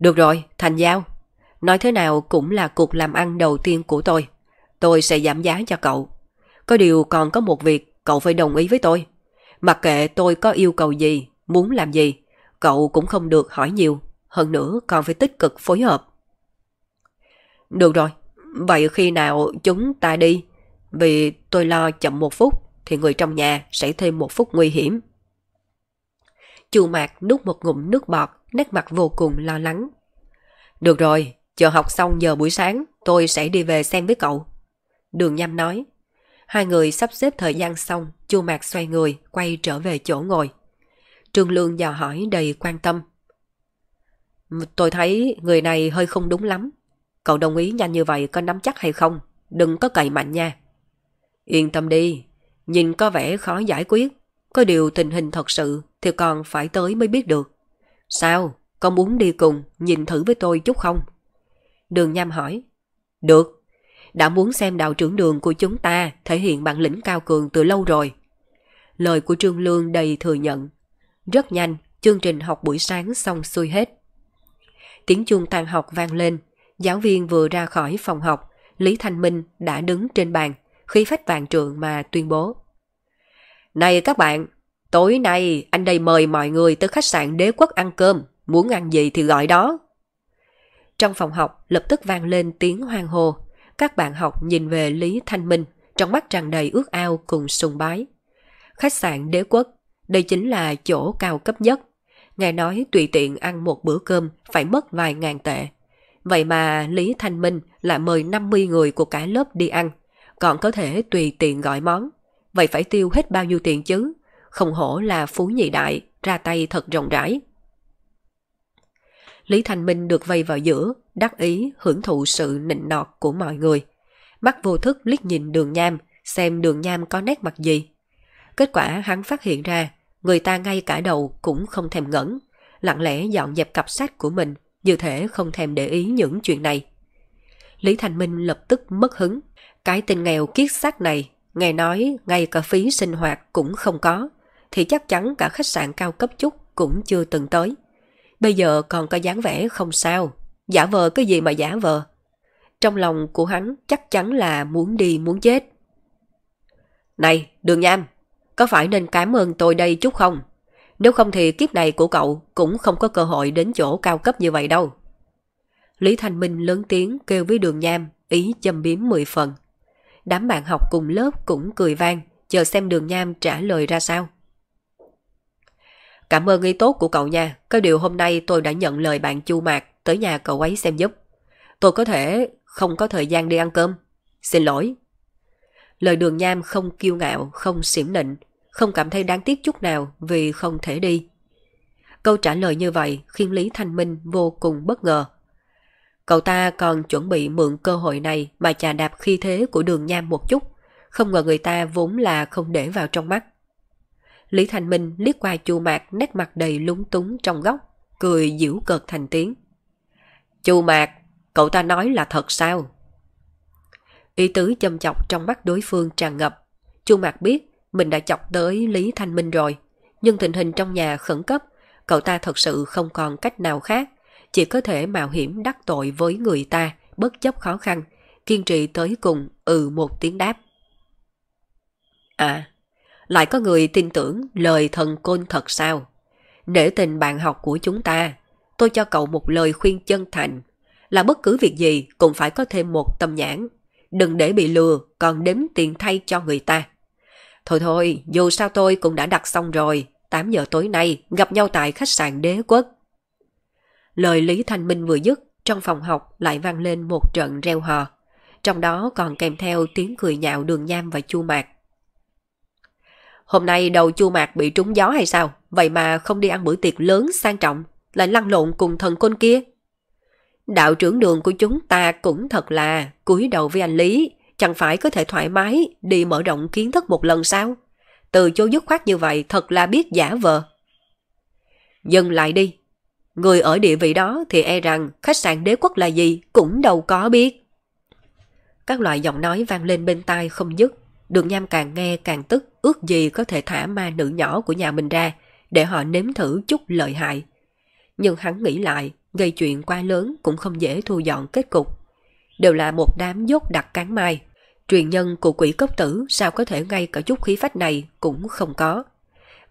Được rồi, thành giao. Nói thế nào cũng là cuộc làm ăn đầu tiên của tôi. Tôi sẽ giảm giá cho cậu. Có điều còn có một việc cậu phải đồng ý với tôi. Mặc kệ tôi có yêu cầu gì, muốn làm gì, cậu cũng không được hỏi nhiều. Hơn nữa còn phải tích cực phối hợp. Được rồi, vậy khi nào chúng ta đi? Vì tôi lo chậm một phút thì người trong nhà sẽ thêm một phút nguy hiểm. Chu Mạc nuốt một ngụm nước bọt, nét mặt vô cùng lo lắng. Được rồi, chờ học xong giờ buổi sáng, tôi sẽ đi về xem với cậu. Đường Nham nói. Hai người sắp xếp thời gian xong, Chu Mạc xoay người, quay trở về chỗ ngồi. Trương Lương dò hỏi đầy quan tâm. Tôi thấy người này hơi không đúng lắm. Cậu đồng ý nhanh như vậy có nắm chắc hay không? Đừng có cậy mạnh nha. Yên tâm đi, nhìn có vẻ khó giải quyết. Có điều tình hình thật sự thì còn phải tới mới biết được. Sao? Con muốn đi cùng, nhìn thử với tôi chút không? Đường Nham hỏi. Được. Đã muốn xem đạo trưởng đường của chúng ta thể hiện bản lĩnh cao cường từ lâu rồi. Lời của Trương Lương đầy thừa nhận. Rất nhanh, chương trình học buổi sáng xong xuôi hết. Tiếng chuông tan học vang lên. Giáo viên vừa ra khỏi phòng học, Lý Thanh Minh đã đứng trên bàn, khí phách vàng trượng mà tuyên bố. Này các bạn, tối nay anh đây mời mọi người tới khách sạn đế quốc ăn cơm, muốn ăn gì thì gọi đó. Trong phòng học lập tức vang lên tiếng hoang hô, các bạn học nhìn về Lý Thanh Minh, trong mắt tràn đầy ước ao cùng sùng bái. Khách sạn đế quốc, đây chính là chỗ cao cấp nhất. Nghe nói tùy tiện ăn một bữa cơm phải mất vài ngàn tệ. Vậy mà Lý Thanh Minh lại mời 50 người của cả lớp đi ăn, còn có thể tùy tiện gọi món. Vậy phải tiêu hết bao nhiêu tiền chứ? Không hổ là phú nhị đại, ra tay thật rộng rãi. Lý Thanh Minh được vây vào giữa, đắc ý hưởng thụ sự nịnh nọt của mọi người. Mắt vô thức liếc nhìn đường nham, xem đường nham có nét mặt gì. Kết quả hắn phát hiện ra, người ta ngay cả đầu cũng không thèm ngẩn, lặng lẽ dọn dẹp cặp sách của mình, như thể không thèm để ý những chuyện này. Lý Thành Minh lập tức mất hứng. Cái tên nghèo kiết xác này, nghe nói ngay cả phí sinh hoạt cũng không có, thì chắc chắn cả khách sạn cao cấp chút cũng chưa từng tới. Bây giờ còn có dáng vẻ không sao, giả vờ cái gì mà giả vờ. Trong lòng của hắn chắc chắn là muốn đi muốn chết. Này, đường nham, có phải nên cảm ơn tôi đây chút không? Nếu không thì kiếp này của cậu cũng không có cơ hội đến chỗ cao cấp như vậy đâu. Lý Thanh Minh lớn tiếng kêu với đường nham, ý châm biếm mười phần. Đám bạn học cùng lớp cũng cười vang, chờ xem đường nham trả lời ra sao. Cảm ơn ý tốt của cậu nha, có điều hôm nay tôi đã nhận lời bạn Chu Mạc tới nhà cậu ấy xem giúp. Tôi có thể không có thời gian đi ăn cơm. Xin lỗi. Lời đường nham không kiêu ngạo, không xỉm nịnh, không cảm thấy đáng tiếc chút nào vì không thể đi. Câu trả lời như vậy khiến Lý Thanh Minh vô cùng bất ngờ. Cậu ta còn chuẩn bị mượn cơ hội này mà chà đạp khi thế của đường nham một chút, không ngờ người ta vốn là không để vào trong mắt. Lý Thanh Minh liếc qua chu mạc nét mặt đầy lúng túng trong góc, cười giễu cợt thành tiếng. Chu mạc, cậu ta nói là thật sao? Ý tứ châm chọc trong mắt đối phương tràn ngập. Chu mạc biết mình đã chọc tới Lý Thanh Minh rồi, nhưng tình hình trong nhà khẩn cấp, cậu ta thật sự không còn cách nào khác, chỉ có thể mạo hiểm đắc tội với người ta, bất chấp khó khăn, kiên trì tới cùng ừ một tiếng đáp. À, lại có người tin tưởng lời thần côn thật sao? Để tình bạn học của chúng ta, tôi cho cậu một lời khuyên chân thành, là bất cứ việc gì cũng phải có thêm một tâm nhãn. Đừng để bị lừa còn đếm tiền thay cho người ta. Thôi thôi, dù sao tôi cũng đã đặt xong rồi, 8 giờ tối nay gặp nhau tại khách sạn đế quốc. Lời Lý Thanh Minh vừa dứt, trong phòng học lại vang lên một trận reo hò. Trong đó còn kèm theo tiếng cười nhạo đường nham và chu mạc. Hôm nay đầu chu mạc bị trúng gió hay sao? Vậy mà không đi ăn bữa tiệc lớn sang trọng, lại lăn lộn cùng thần côn kia. Đạo trưởng đường của chúng ta cũng thật là cúi đầu với anh Lý, chẳng phải có thể thoải mái đi mở rộng kiến thức một lần sao? Từ chỗ dứt khoát như vậy thật là biết giả vờ. Dừng lại đi. Người ở địa vị đó thì e rằng khách sạn đế quốc là gì cũng đâu có biết. Các loại giọng nói vang lên bên tai không dứt. Đường Nham càng nghe càng tức, ước gì có thể thả ma nữ nhỏ của nhà mình ra, để họ nếm thử chút lợi hại. Nhưng hắn nghĩ lại, gây chuyện quá lớn cũng không dễ thu dọn kết cục. Đều là một đám dốt đặc cán mai. Truyền nhân của quỷ cốc tử sao có thể ngay cả chút khí phách này cũng không có.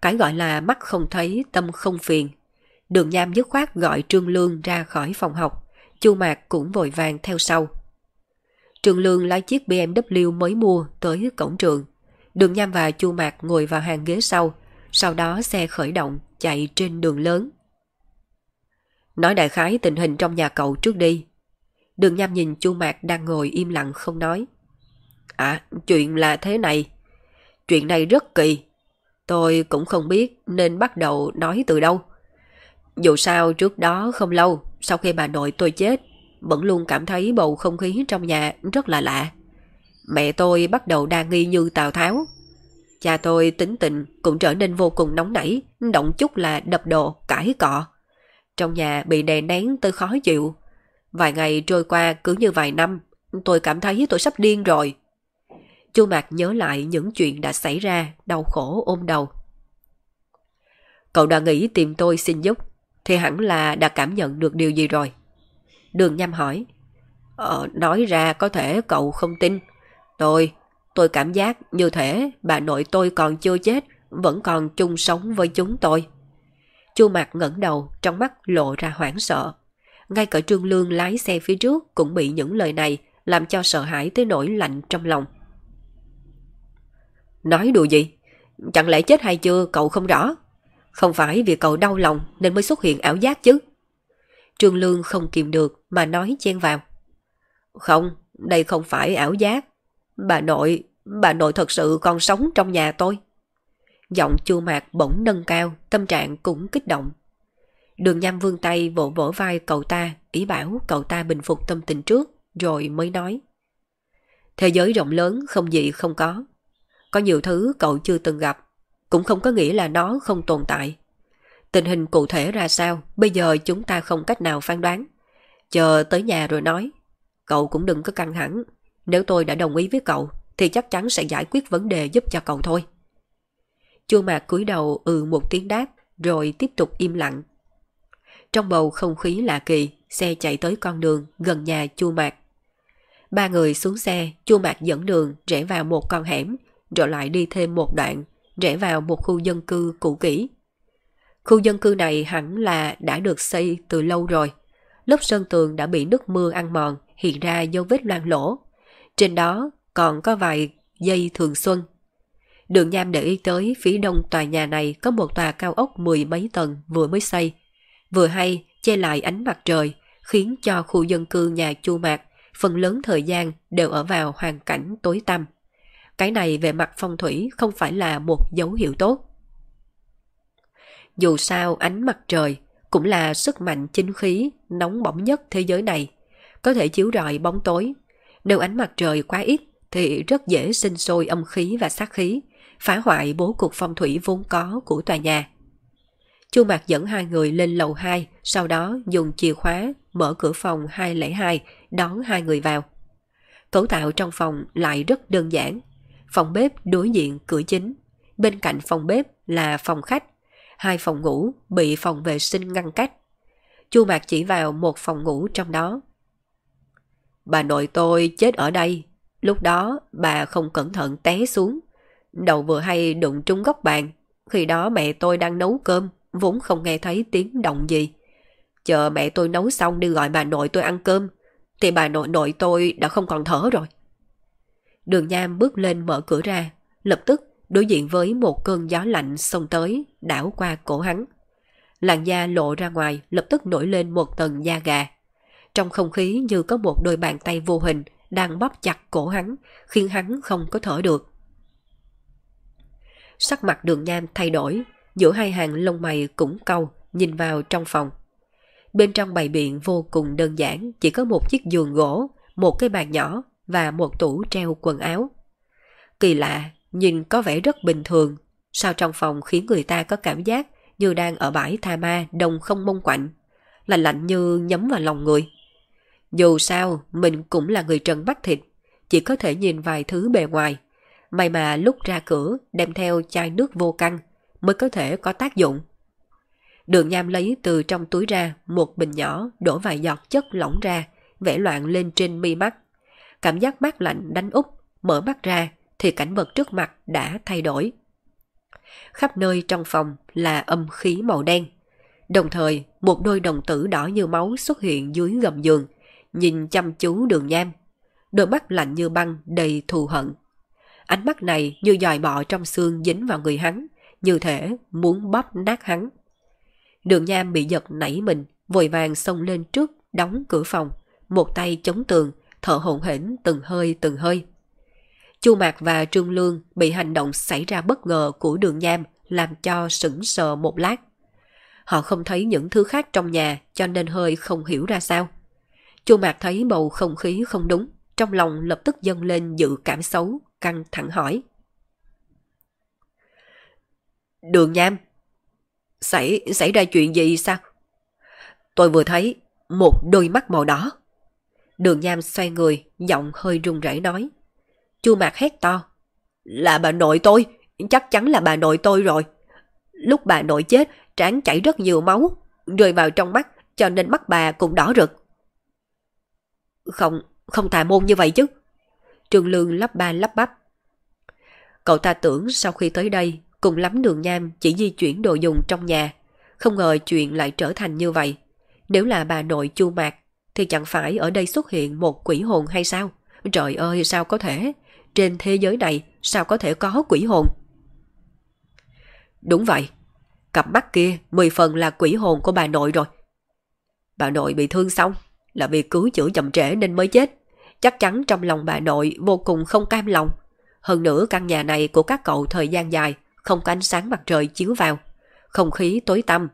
Cái gọi là mắt không thấy, tâm không phiền. Đường Nham dứt khoát gọi Trương Lương ra khỏi phòng học. Chu Mạc cũng vội vàng theo sau. Trường Lương lái chiếc BMW mới mua tới cổng trường. Đường Nham và Chu Mạc ngồi vào hàng ghế sau, sau đó xe khởi động, chạy trên đường lớn. Nói đại khái tình hình trong nhà cậu trước đi. Đường Nham nhìn Chu Mạc đang ngồi im lặng không nói. À, chuyện là thế này. Chuyện này rất kỳ. Tôi cũng không biết nên bắt đầu nói từ đâu. Dù sao trước đó không lâu, sau khi bà nội tôi chết, vẫn luôn cảm thấy bầu không khí trong nhà rất là lạ. Mẹ tôi bắt đầu đa nghi như Tào Tháo. Cha tôi tính tình cũng trở nên vô cùng nóng nảy, động chút là đập đồ, cãi cọ. Trong nhà bị đè nén tôi khó chịu. Vài ngày trôi qua cứ như vài năm, tôi cảm thấy tôi sắp điên rồi. Chu Mạc nhớ lại những chuyện đã xảy ra, đau khổ ôm đầu. Cậu đã nghĩ tìm tôi xin giúp, thì hẳn là đã cảm nhận được điều gì rồi. Đường Nham hỏi. Ờ, nói ra có thể cậu không tin. Tôi, tôi cảm giác như thể bà nội tôi còn chưa chết, vẫn còn chung sống với chúng tôi. Chu Mạc ngẩng đầu, trong mắt lộ ra hoảng sợ. Ngay cả Trương Lương lái xe phía trước cũng bị những lời này làm cho sợ hãi tới nỗi lạnh trong lòng. Nói đùa gì? Chẳng lẽ chết hay chưa cậu không rõ? Không phải vì cậu đau lòng nên mới xuất hiện ảo giác chứ? Trương Lương không kìm được mà nói chen vào. Không, đây không phải ảo giác. Bà nội, bà nội thật sự còn sống trong nhà tôi. Giọng chua mạc bỗng nâng cao, tâm trạng cũng kích động. Đường nham vương tay vỗ vỗ vai cậu ta, ý bảo cậu ta bình phục tâm tình trước, rồi mới nói. Thế giới rộng lớn không gì không có. Có nhiều thứ cậu chưa từng gặp, cũng không có nghĩa là nó không tồn tại. Tình hình cụ thể ra sao, bây giờ chúng ta không cách nào phán đoán. Chờ tới nhà rồi nói. Cậu cũng đừng có căng thẳng. Nếu tôi đã đồng ý với cậu, thì chắc chắn sẽ giải quyết vấn đề giúp cho cậu thôi. Chu Mạc cúi đầu ừ một tiếng đáp, rồi tiếp tục im lặng. Trong bầu không khí lạ kỳ, xe chạy tới con đường gần nhà Chu Mạc. Ba người xuống xe, Chu Mạc dẫn đường rẽ vào một con hẻm, rồi lại đi thêm một đoạn, rẽ vào một khu dân cư cũ kỹ. Khu dân cư này hẳn là đã được xây từ lâu rồi. Lớp sơn tường đã bị nước mưa ăn mòn, hiện ra dấu vết loang lỗ. Trên đó còn có vài dây thường xuân. Đường Nham để ý tới phía đông tòa nhà này có một tòa cao ốc mười mấy tầng vừa mới xây. Vừa hay che lại ánh mặt trời, khiến cho khu dân cư nhà Chu Mạc phần lớn thời gian đều ở vào hoàn cảnh tối tăm. Cái này về mặt phong thủy không phải là một dấu hiệu tốt. Dù sao ánh mặt trời cũng là sức mạnh chính khí nóng bỏng nhất thế giới này, có thể chiếu rọi bóng tối. Nếu ánh mặt trời quá ít thì rất dễ sinh sôi âm khí và sát khí, phá hoại bố cục phong thủy vốn có của tòa nhà. Chu Mạc dẫn hai người lên lầu 2, sau đó dùng chìa khóa mở cửa phòng 202 đón hai người vào. Cấu tạo trong phòng lại rất đơn giản. Phòng bếp đối diện cửa chính. Bên cạnh phòng bếp là phòng khách hai phòng ngủ bị phòng vệ sinh ngăn cách. Chu Mạc chỉ vào một phòng ngủ trong đó. Bà nội tôi chết ở đây. Lúc đó bà không cẩn thận té xuống. Đầu vừa hay đụng trúng góc bàn. Khi đó mẹ tôi đang nấu cơm, vốn không nghe thấy tiếng động gì. Chờ mẹ tôi nấu xong đi gọi bà nội tôi ăn cơm, thì bà nội nội tôi đã không còn thở rồi. Đường Nham bước lên mở cửa ra, lập tức đối diện với một cơn gió lạnh xông tới, đảo qua cổ hắn. Làn da lộ ra ngoài lập tức nổi lên một tầng da gà. Trong không khí như có một đôi bàn tay vô hình đang bóp chặt cổ hắn, khiến hắn không có thở được. Sắc mặt đường nham thay đổi, giữa hai hàng lông mày cũng câu, nhìn vào trong phòng. Bên trong bày biện vô cùng đơn giản, chỉ có một chiếc giường gỗ, một cái bàn nhỏ và một tủ treo quần áo. Kỳ lạ, nhìn có vẻ rất bình thường, sao trong phòng khiến người ta có cảm giác như đang ở bãi tha ma đông không mông quạnh, lạnh lạnh như nhấm vào lòng người. Dù sao, mình cũng là người trần bắt thịt, chỉ có thể nhìn vài thứ bề ngoài. May mà lúc ra cửa đem theo chai nước vô căng mới có thể có tác dụng. Đường Nham lấy từ trong túi ra một bình nhỏ đổ vài giọt chất lỏng ra, vẽ loạn lên trên mi mắt. Cảm giác mát lạnh đánh úp, mở mắt ra thì cảnh vật trước mặt đã thay đổi. Khắp nơi trong phòng là âm khí màu đen. Đồng thời, một đôi đồng tử đỏ như máu xuất hiện dưới gầm giường, nhìn chăm chú đường nham. Đôi mắt lạnh như băng đầy thù hận. Ánh mắt này như dòi bọ trong xương dính vào người hắn, như thể muốn bóp nát hắn. Đường nham bị giật nảy mình, vội vàng xông lên trước, đóng cửa phòng, một tay chống tường, thở hổn hển từng hơi từng hơi. Chu Mạc và Trương Lương bị hành động xảy ra bất ngờ của đường nham làm cho sững sờ một lát. Họ không thấy những thứ khác trong nhà cho nên hơi không hiểu ra sao. Chu Mạc thấy bầu không khí không đúng, trong lòng lập tức dâng lên dự cảm xấu, căng thẳng hỏi. Đường Nham, xảy, xảy ra chuyện gì sao? Tôi vừa thấy một đôi mắt màu đỏ. Đường Nham xoay người, giọng hơi run rẩy nói. Chu Mạc hét to. Là bà nội tôi, chắc chắn là bà nội tôi rồi. Lúc bà nội chết, trán chảy rất nhiều máu, rơi vào trong mắt, cho nên mắt bà cũng đỏ rực. Không, không tà môn như vậy chứ. Trương Lương lắp ba lắp bắp. Cậu ta tưởng sau khi tới đây, cùng lắm đường nham chỉ di chuyển đồ dùng trong nhà. Không ngờ chuyện lại trở thành như vậy. Nếu là bà nội chu mạc, thì chẳng phải ở đây xuất hiện một quỷ hồn hay sao? Trời ơi, sao có thể? Trên thế giới này, sao có thể có quỷ hồn? Đúng vậy. Cặp mắt kia, mười phần là quỷ hồn của bà nội rồi. Bà nội bị thương xong, là vì cứu chữa chậm trễ nên mới chết. Chắc chắn trong lòng bà nội vô cùng không cam lòng. Hơn nữa căn nhà này của các cậu thời gian dài, không có ánh sáng mặt trời chiếu vào. Không khí tối tăm,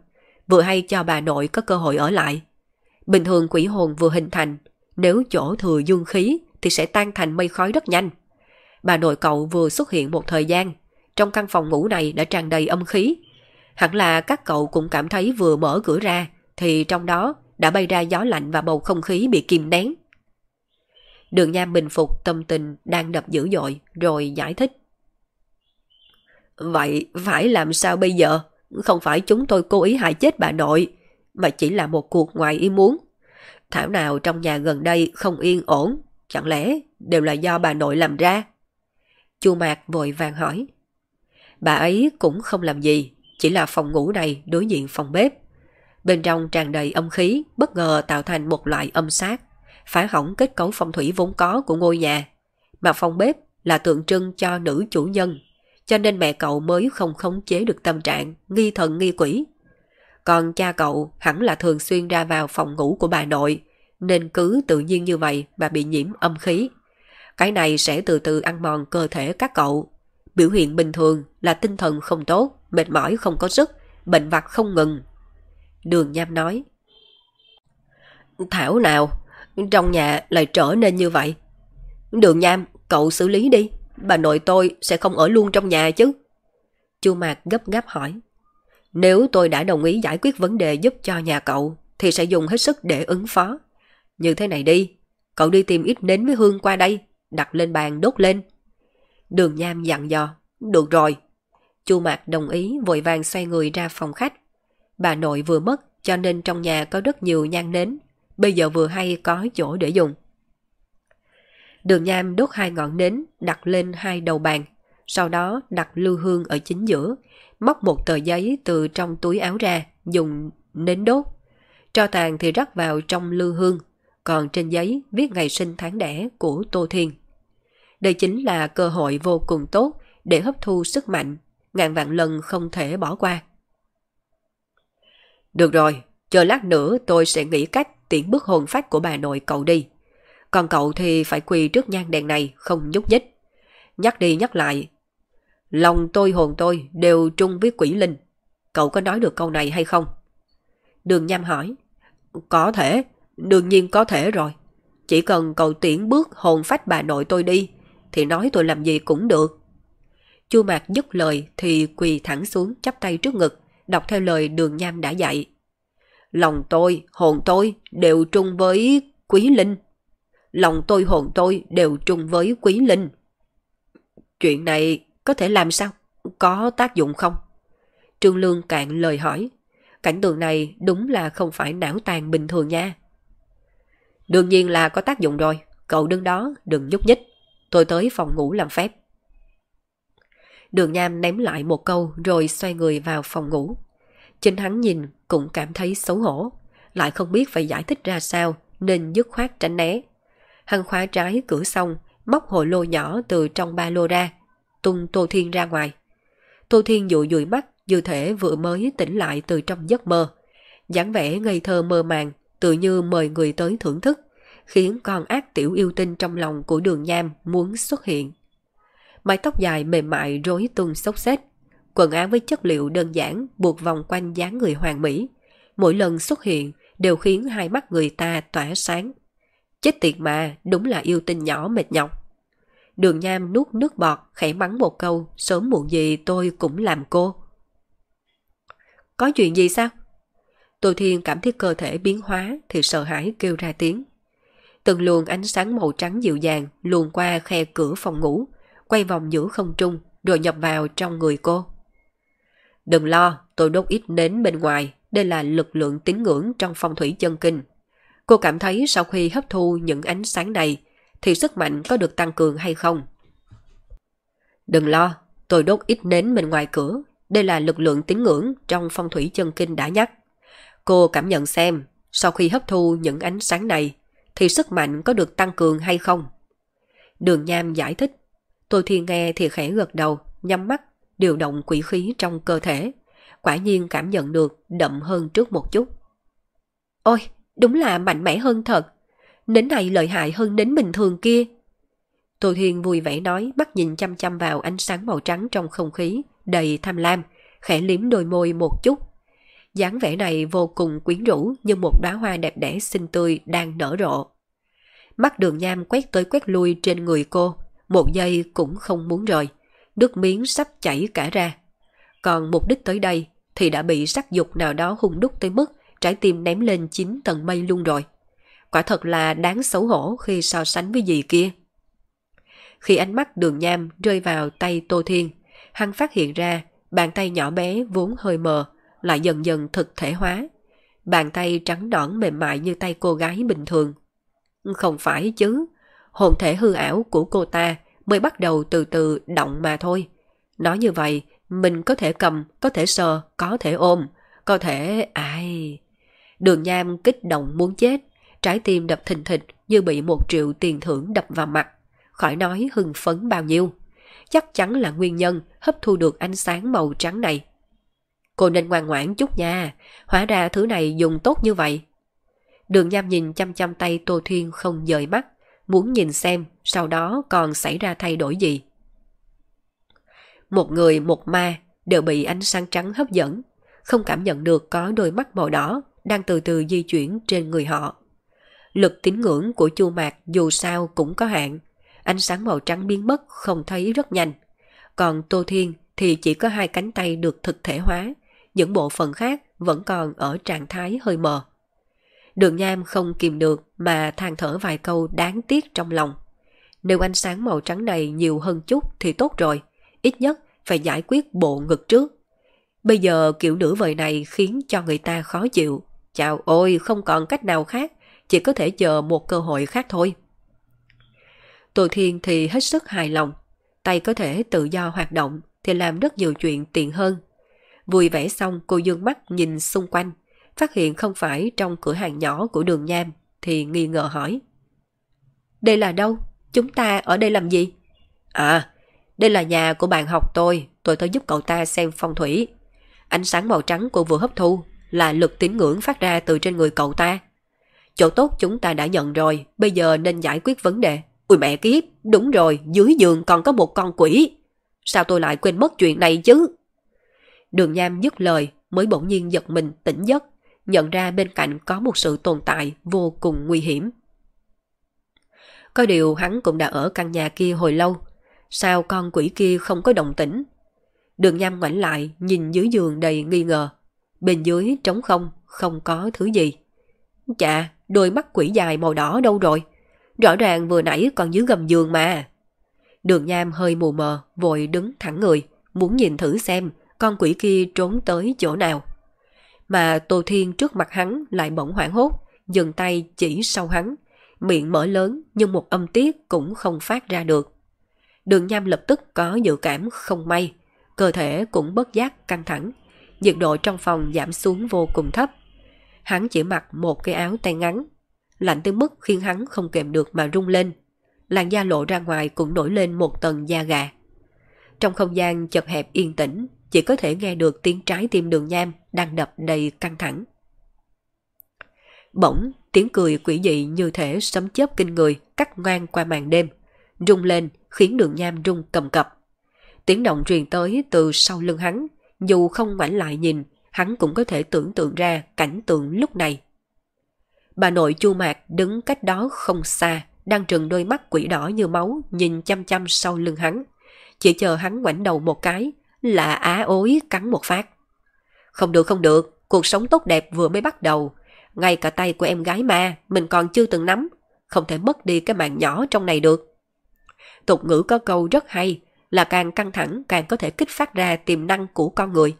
vừa hay cho bà nội có cơ hội ở lại. Bình thường quỷ hồn vừa hình thành, nếu chỗ thừa dương khí thì sẽ tan thành mây khói rất nhanh. Bà nội cậu vừa xuất hiện một thời gian, trong căn phòng ngủ này đã tràn đầy âm khí. Hẳn là các cậu cũng cảm thấy vừa mở cửa ra thì trong đó đã bay ra gió lạnh và bầu không khí bị kìm nén. Đường Nham bình phục tâm tình đang đập dữ dội rồi giải thích. Vậy phải làm sao bây giờ? Không phải chúng tôi cố ý hại chết bà nội, mà chỉ là một cuộc ngoài ý muốn. Thảo nào trong nhà gần đây không yên ổn, chẳng lẽ đều là do bà nội làm ra? Chu Mạc vội vàng hỏi. Bà ấy cũng không làm gì, chỉ là phòng ngủ này đối diện phòng bếp. Bên trong tràn đầy âm khí, bất ngờ tạo thành một loại âm sát, phá hỏng kết cấu phong thủy vốn có của ngôi nhà. Mà phòng bếp là tượng trưng cho nữ chủ nhân, cho nên mẹ cậu mới không khống chế được tâm trạng, nghi thần nghi quỷ. Còn cha cậu hẳn là thường xuyên ra vào phòng ngủ của bà nội, nên cứ tự nhiên như vậy mà bị nhiễm âm khí. Cái này sẽ từ từ ăn mòn cơ thể các cậu. Biểu hiện bình thường là tinh thần không tốt, mệt mỏi không có sức, bệnh vặt không ngừng. Đường Nham nói. Thảo nào, trong nhà lại trở nên như vậy. Đường Nham, cậu xử lý đi, bà nội tôi sẽ không ở luôn trong nhà chứ. Chu Mạc gấp gáp hỏi. Nếu tôi đã đồng ý giải quyết vấn đề giúp cho nhà cậu, thì sẽ dùng hết sức để ứng phó. Như thế này đi, cậu đi tìm ít nến với hương qua đây, đặt lên bàn đốt lên. Đường Nham dặn dò, được rồi. Chu Mạc đồng ý vội vàng xoay người ra phòng khách. Bà nội vừa mất cho nên trong nhà có rất nhiều nhang nến, bây giờ vừa hay có chỗ để dùng. Đường Nham đốt hai ngọn nến đặt lên hai đầu bàn, sau đó đặt lưu hương ở chính giữa, móc một tờ giấy từ trong túi áo ra, dùng nến đốt. Cho tàn thì rắc vào trong lưu hương, còn trên giấy viết ngày sinh tháng đẻ của Tô Thiên. Đây chính là cơ hội vô cùng tốt để hấp thu sức mạnh, ngàn vạn lần không thể bỏ qua. Được rồi, chờ lát nữa tôi sẽ nghĩ cách tiễn bước hồn phách của bà nội cậu đi. Còn cậu thì phải quỳ trước nhang đèn này, không nhúc nhích. Nhắc đi nhắc lại. Lòng tôi hồn tôi đều trung với quỷ linh. Cậu có nói được câu này hay không? Đường Nham hỏi. Có thể, đương nhiên có thể rồi. Chỉ cần cậu tiễn bước hồn phách bà nội tôi đi, thì nói tôi làm gì cũng được. Chu Mạc dứt lời thì quỳ thẳng xuống chắp tay trước ngực, đọc theo lời đường nham đã dạy. Lòng tôi, hồn tôi đều trung với quý linh. Lòng tôi hồn tôi đều trung với quý linh. Chuyện này có thể làm sao? Có tác dụng không? Trương Lương cạn lời hỏi. Cảnh tượng này đúng là không phải não tàn bình thường nha. Đương nhiên là có tác dụng rồi. Cậu đứng đó, đừng nhúc nhích. Tôi tới phòng ngủ làm phép. Đường Nham ném lại một câu rồi xoay người vào phòng ngủ. Chính hắn nhìn cũng cảm thấy xấu hổ, lại không biết phải giải thích ra sao nên dứt khoát tránh né. Hắn khóa trái cửa xong, móc hồ lô nhỏ từ trong ba lô ra, tung Tô Thiên ra ngoài. Tô Thiên dụi dụi mắt, như thể vừa mới tỉnh lại từ trong giấc mơ. dáng vẻ ngây thơ mơ màng, tự như mời người tới thưởng thức, khiến con ác tiểu yêu tinh trong lòng của đường nham muốn xuất hiện. Mái tóc dài mềm mại rối tung xốc xếch, quần áo với chất liệu đơn giản buộc vòng quanh dáng người hoàng mỹ. Mỗi lần xuất hiện đều khiến hai mắt người ta tỏa sáng. Chết tiệt mà, đúng là yêu tinh nhỏ mệt nhọc. Đường Nham nuốt nước bọt, khẽ mắng một câu, sớm muộn gì tôi cũng làm cô. Có chuyện gì sao? Tô Thiên cảm thấy cơ thể biến hóa thì sợ hãi kêu ra tiếng. Từng luồng ánh sáng màu trắng dịu dàng luồn qua khe cửa phòng ngủ, quay vòng giữa không trung rồi nhập vào trong người cô. Đừng lo, tôi đốt ít nến bên ngoài, đây là lực lượng tín ngưỡng trong phong thủy chân kinh. Cô cảm thấy sau khi hấp thu những ánh sáng này thì sức mạnh có được tăng cường hay không? Đừng lo, tôi đốt ít nến bên ngoài cửa, đây là lực lượng tín ngưỡng trong phong thủy chân kinh đã nhắc. Cô cảm nhận xem, sau khi hấp thu những ánh sáng này thì sức mạnh có được tăng cường hay không? Đường Nham giải thích. Tôi thì nghe thì khẽ gật đầu, nhắm mắt, điều động quỷ khí trong cơ thể. Quả nhiên cảm nhận được đậm hơn trước một chút. Ôi, đúng là mạnh mẽ hơn thật. Nến này lợi hại hơn nến bình thường kia. Tô Thiên vui vẻ nói, mắt nhìn chăm chăm vào ánh sáng màu trắng trong không khí, đầy tham lam, khẽ liếm đôi môi một chút dáng vẻ này vô cùng quyến rũ như một đóa hoa đẹp đẽ xinh tươi đang nở rộ. Mắt đường nham quét tới quét lui trên người cô, một giây cũng không muốn rời. Nước miếng sắp chảy cả ra. Còn mục đích tới đây thì đã bị sắc dục nào đó hung đúc tới mức trái tim ném lên chín tầng mây luôn rồi. Quả thật là đáng xấu hổ khi so sánh với gì kia. Khi ánh mắt đường nham rơi vào tay Tô Thiên, hắn phát hiện ra bàn tay nhỏ bé vốn hơi mờ, lại dần dần thực thể hóa. Bàn tay trắng nõn mềm mại như tay cô gái bình thường. Không phải chứ, hồn thể hư ảo của cô ta mới bắt đầu từ từ động mà thôi. Nói như vậy, mình có thể cầm, có thể sờ, có thể ôm, có thể... ai... Đường Nham kích động muốn chết, trái tim đập thình thịch như bị một triệu tiền thưởng đập vào mặt. Khỏi nói hưng phấn bao nhiêu. Chắc chắn là nguyên nhân hấp thu được ánh sáng màu trắng này. Cô nên ngoan ngoãn chút nha, hóa ra thứ này dùng tốt như vậy. Đường Nham nhìn chăm chăm tay Tô Thiên không dời mắt, muốn nhìn xem sau đó còn xảy ra thay đổi gì. Một người một ma đều bị ánh sáng trắng hấp dẫn, không cảm nhận được có đôi mắt màu đỏ đang từ từ di chuyển trên người họ. Lực tín ngưỡng của chu mạc dù sao cũng có hạn, ánh sáng màu trắng biến mất không thấy rất nhanh. Còn Tô Thiên thì chỉ có hai cánh tay được thực thể hóa, những bộ phận khác vẫn còn ở trạng thái hơi mờ. Đường Nham không kìm được mà than thở vài câu đáng tiếc trong lòng. Nếu ánh sáng màu trắng này nhiều hơn chút thì tốt rồi, ít nhất phải giải quyết bộ ngực trước. Bây giờ kiểu nữ vời này khiến cho người ta khó chịu. Chào ôi, không còn cách nào khác, chỉ có thể chờ một cơ hội khác thôi. Tô Thiên thì hết sức hài lòng. Tay có thể tự do hoạt động thì làm rất nhiều chuyện tiện hơn. Vui vẻ xong cô dương mắt nhìn xung quanh, phát hiện không phải trong cửa hàng nhỏ của đường Nham thì nghi ngờ hỏi. Đây là đâu? Chúng ta ở đây làm gì? À, đây là nhà của bạn học tôi, tôi tới giúp cậu ta xem phong thủy. Ánh sáng màu trắng cô vừa hấp thu là lực tín ngưỡng phát ra từ trên người cậu ta. Chỗ tốt chúng ta đã nhận rồi, bây giờ nên giải quyết vấn đề. Ui mẹ kiếp, đúng rồi, dưới giường còn có một con quỷ. Sao tôi lại quên mất chuyện này chứ? Đường Nham dứt lời mới bỗng nhiên giật mình tỉnh giấc, nhận ra bên cạnh có một sự tồn tại vô cùng nguy hiểm. Có điều hắn cũng đã ở căn nhà kia hồi lâu, sao con quỷ kia không có động tĩnh? Đường Nham ngoảnh lại nhìn dưới giường đầy nghi ngờ, bên dưới trống không, không có thứ gì. Chà, đôi mắt quỷ dài màu đỏ đâu rồi? Rõ ràng vừa nãy còn dưới gầm giường mà. Đường Nham hơi mù mờ, vội đứng thẳng người, muốn nhìn thử xem con quỷ kia trốn tới chỗ nào. Mà Tô Thiên trước mặt hắn lại bỗng hoảng hốt, dừng tay chỉ sau hắn, miệng mở lớn nhưng một âm tiết cũng không phát ra được. Đường Nham lập tức có dự cảm không may, cơ thể cũng bất giác căng thẳng, nhiệt độ trong phòng giảm xuống vô cùng thấp. Hắn chỉ mặc một cái áo tay ngắn, lạnh tới mức khiến hắn không kèm được mà rung lên. Làn da lộ ra ngoài cũng nổi lên một tầng da gà. Trong không gian chật hẹp yên tĩnh, chỉ có thể nghe được tiếng trái tim đường nham đang đập đầy căng thẳng. Bỗng, tiếng cười quỷ dị như thể sấm chớp kinh người cắt ngang qua màn đêm, rung lên khiến đường nham rung cầm cập. Tiếng động truyền tới từ sau lưng hắn, dù không ngoảnh lại nhìn, hắn cũng có thể tưởng tượng ra cảnh tượng lúc này. Bà nội chu mạc đứng cách đó không xa, đang trừng đôi mắt quỷ đỏ như máu nhìn chăm chăm sau lưng hắn. Chỉ chờ hắn ngoảnh đầu một cái là á ối cắn một phát. Không được không được, cuộc sống tốt đẹp vừa mới bắt đầu. Ngay cả tay của em gái ma mình còn chưa từng nắm, không thể mất đi cái mạng nhỏ trong này được. Tục ngữ có câu rất hay là càng căng thẳng càng có thể kích phát ra tiềm năng của con người.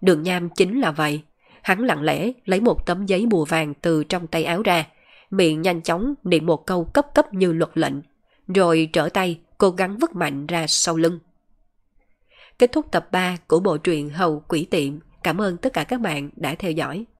Đường Nham chính là vậy. Hắn lặng lẽ lấy một tấm giấy bùa vàng từ trong tay áo ra, miệng nhanh chóng niệm một câu cấp cấp như luật lệnh, rồi trở tay cố gắng vứt mạnh ra sau lưng. Kết thúc tập 3 của bộ truyện Hầu Quỷ Tiệm. Cảm ơn tất cả các bạn đã theo dõi.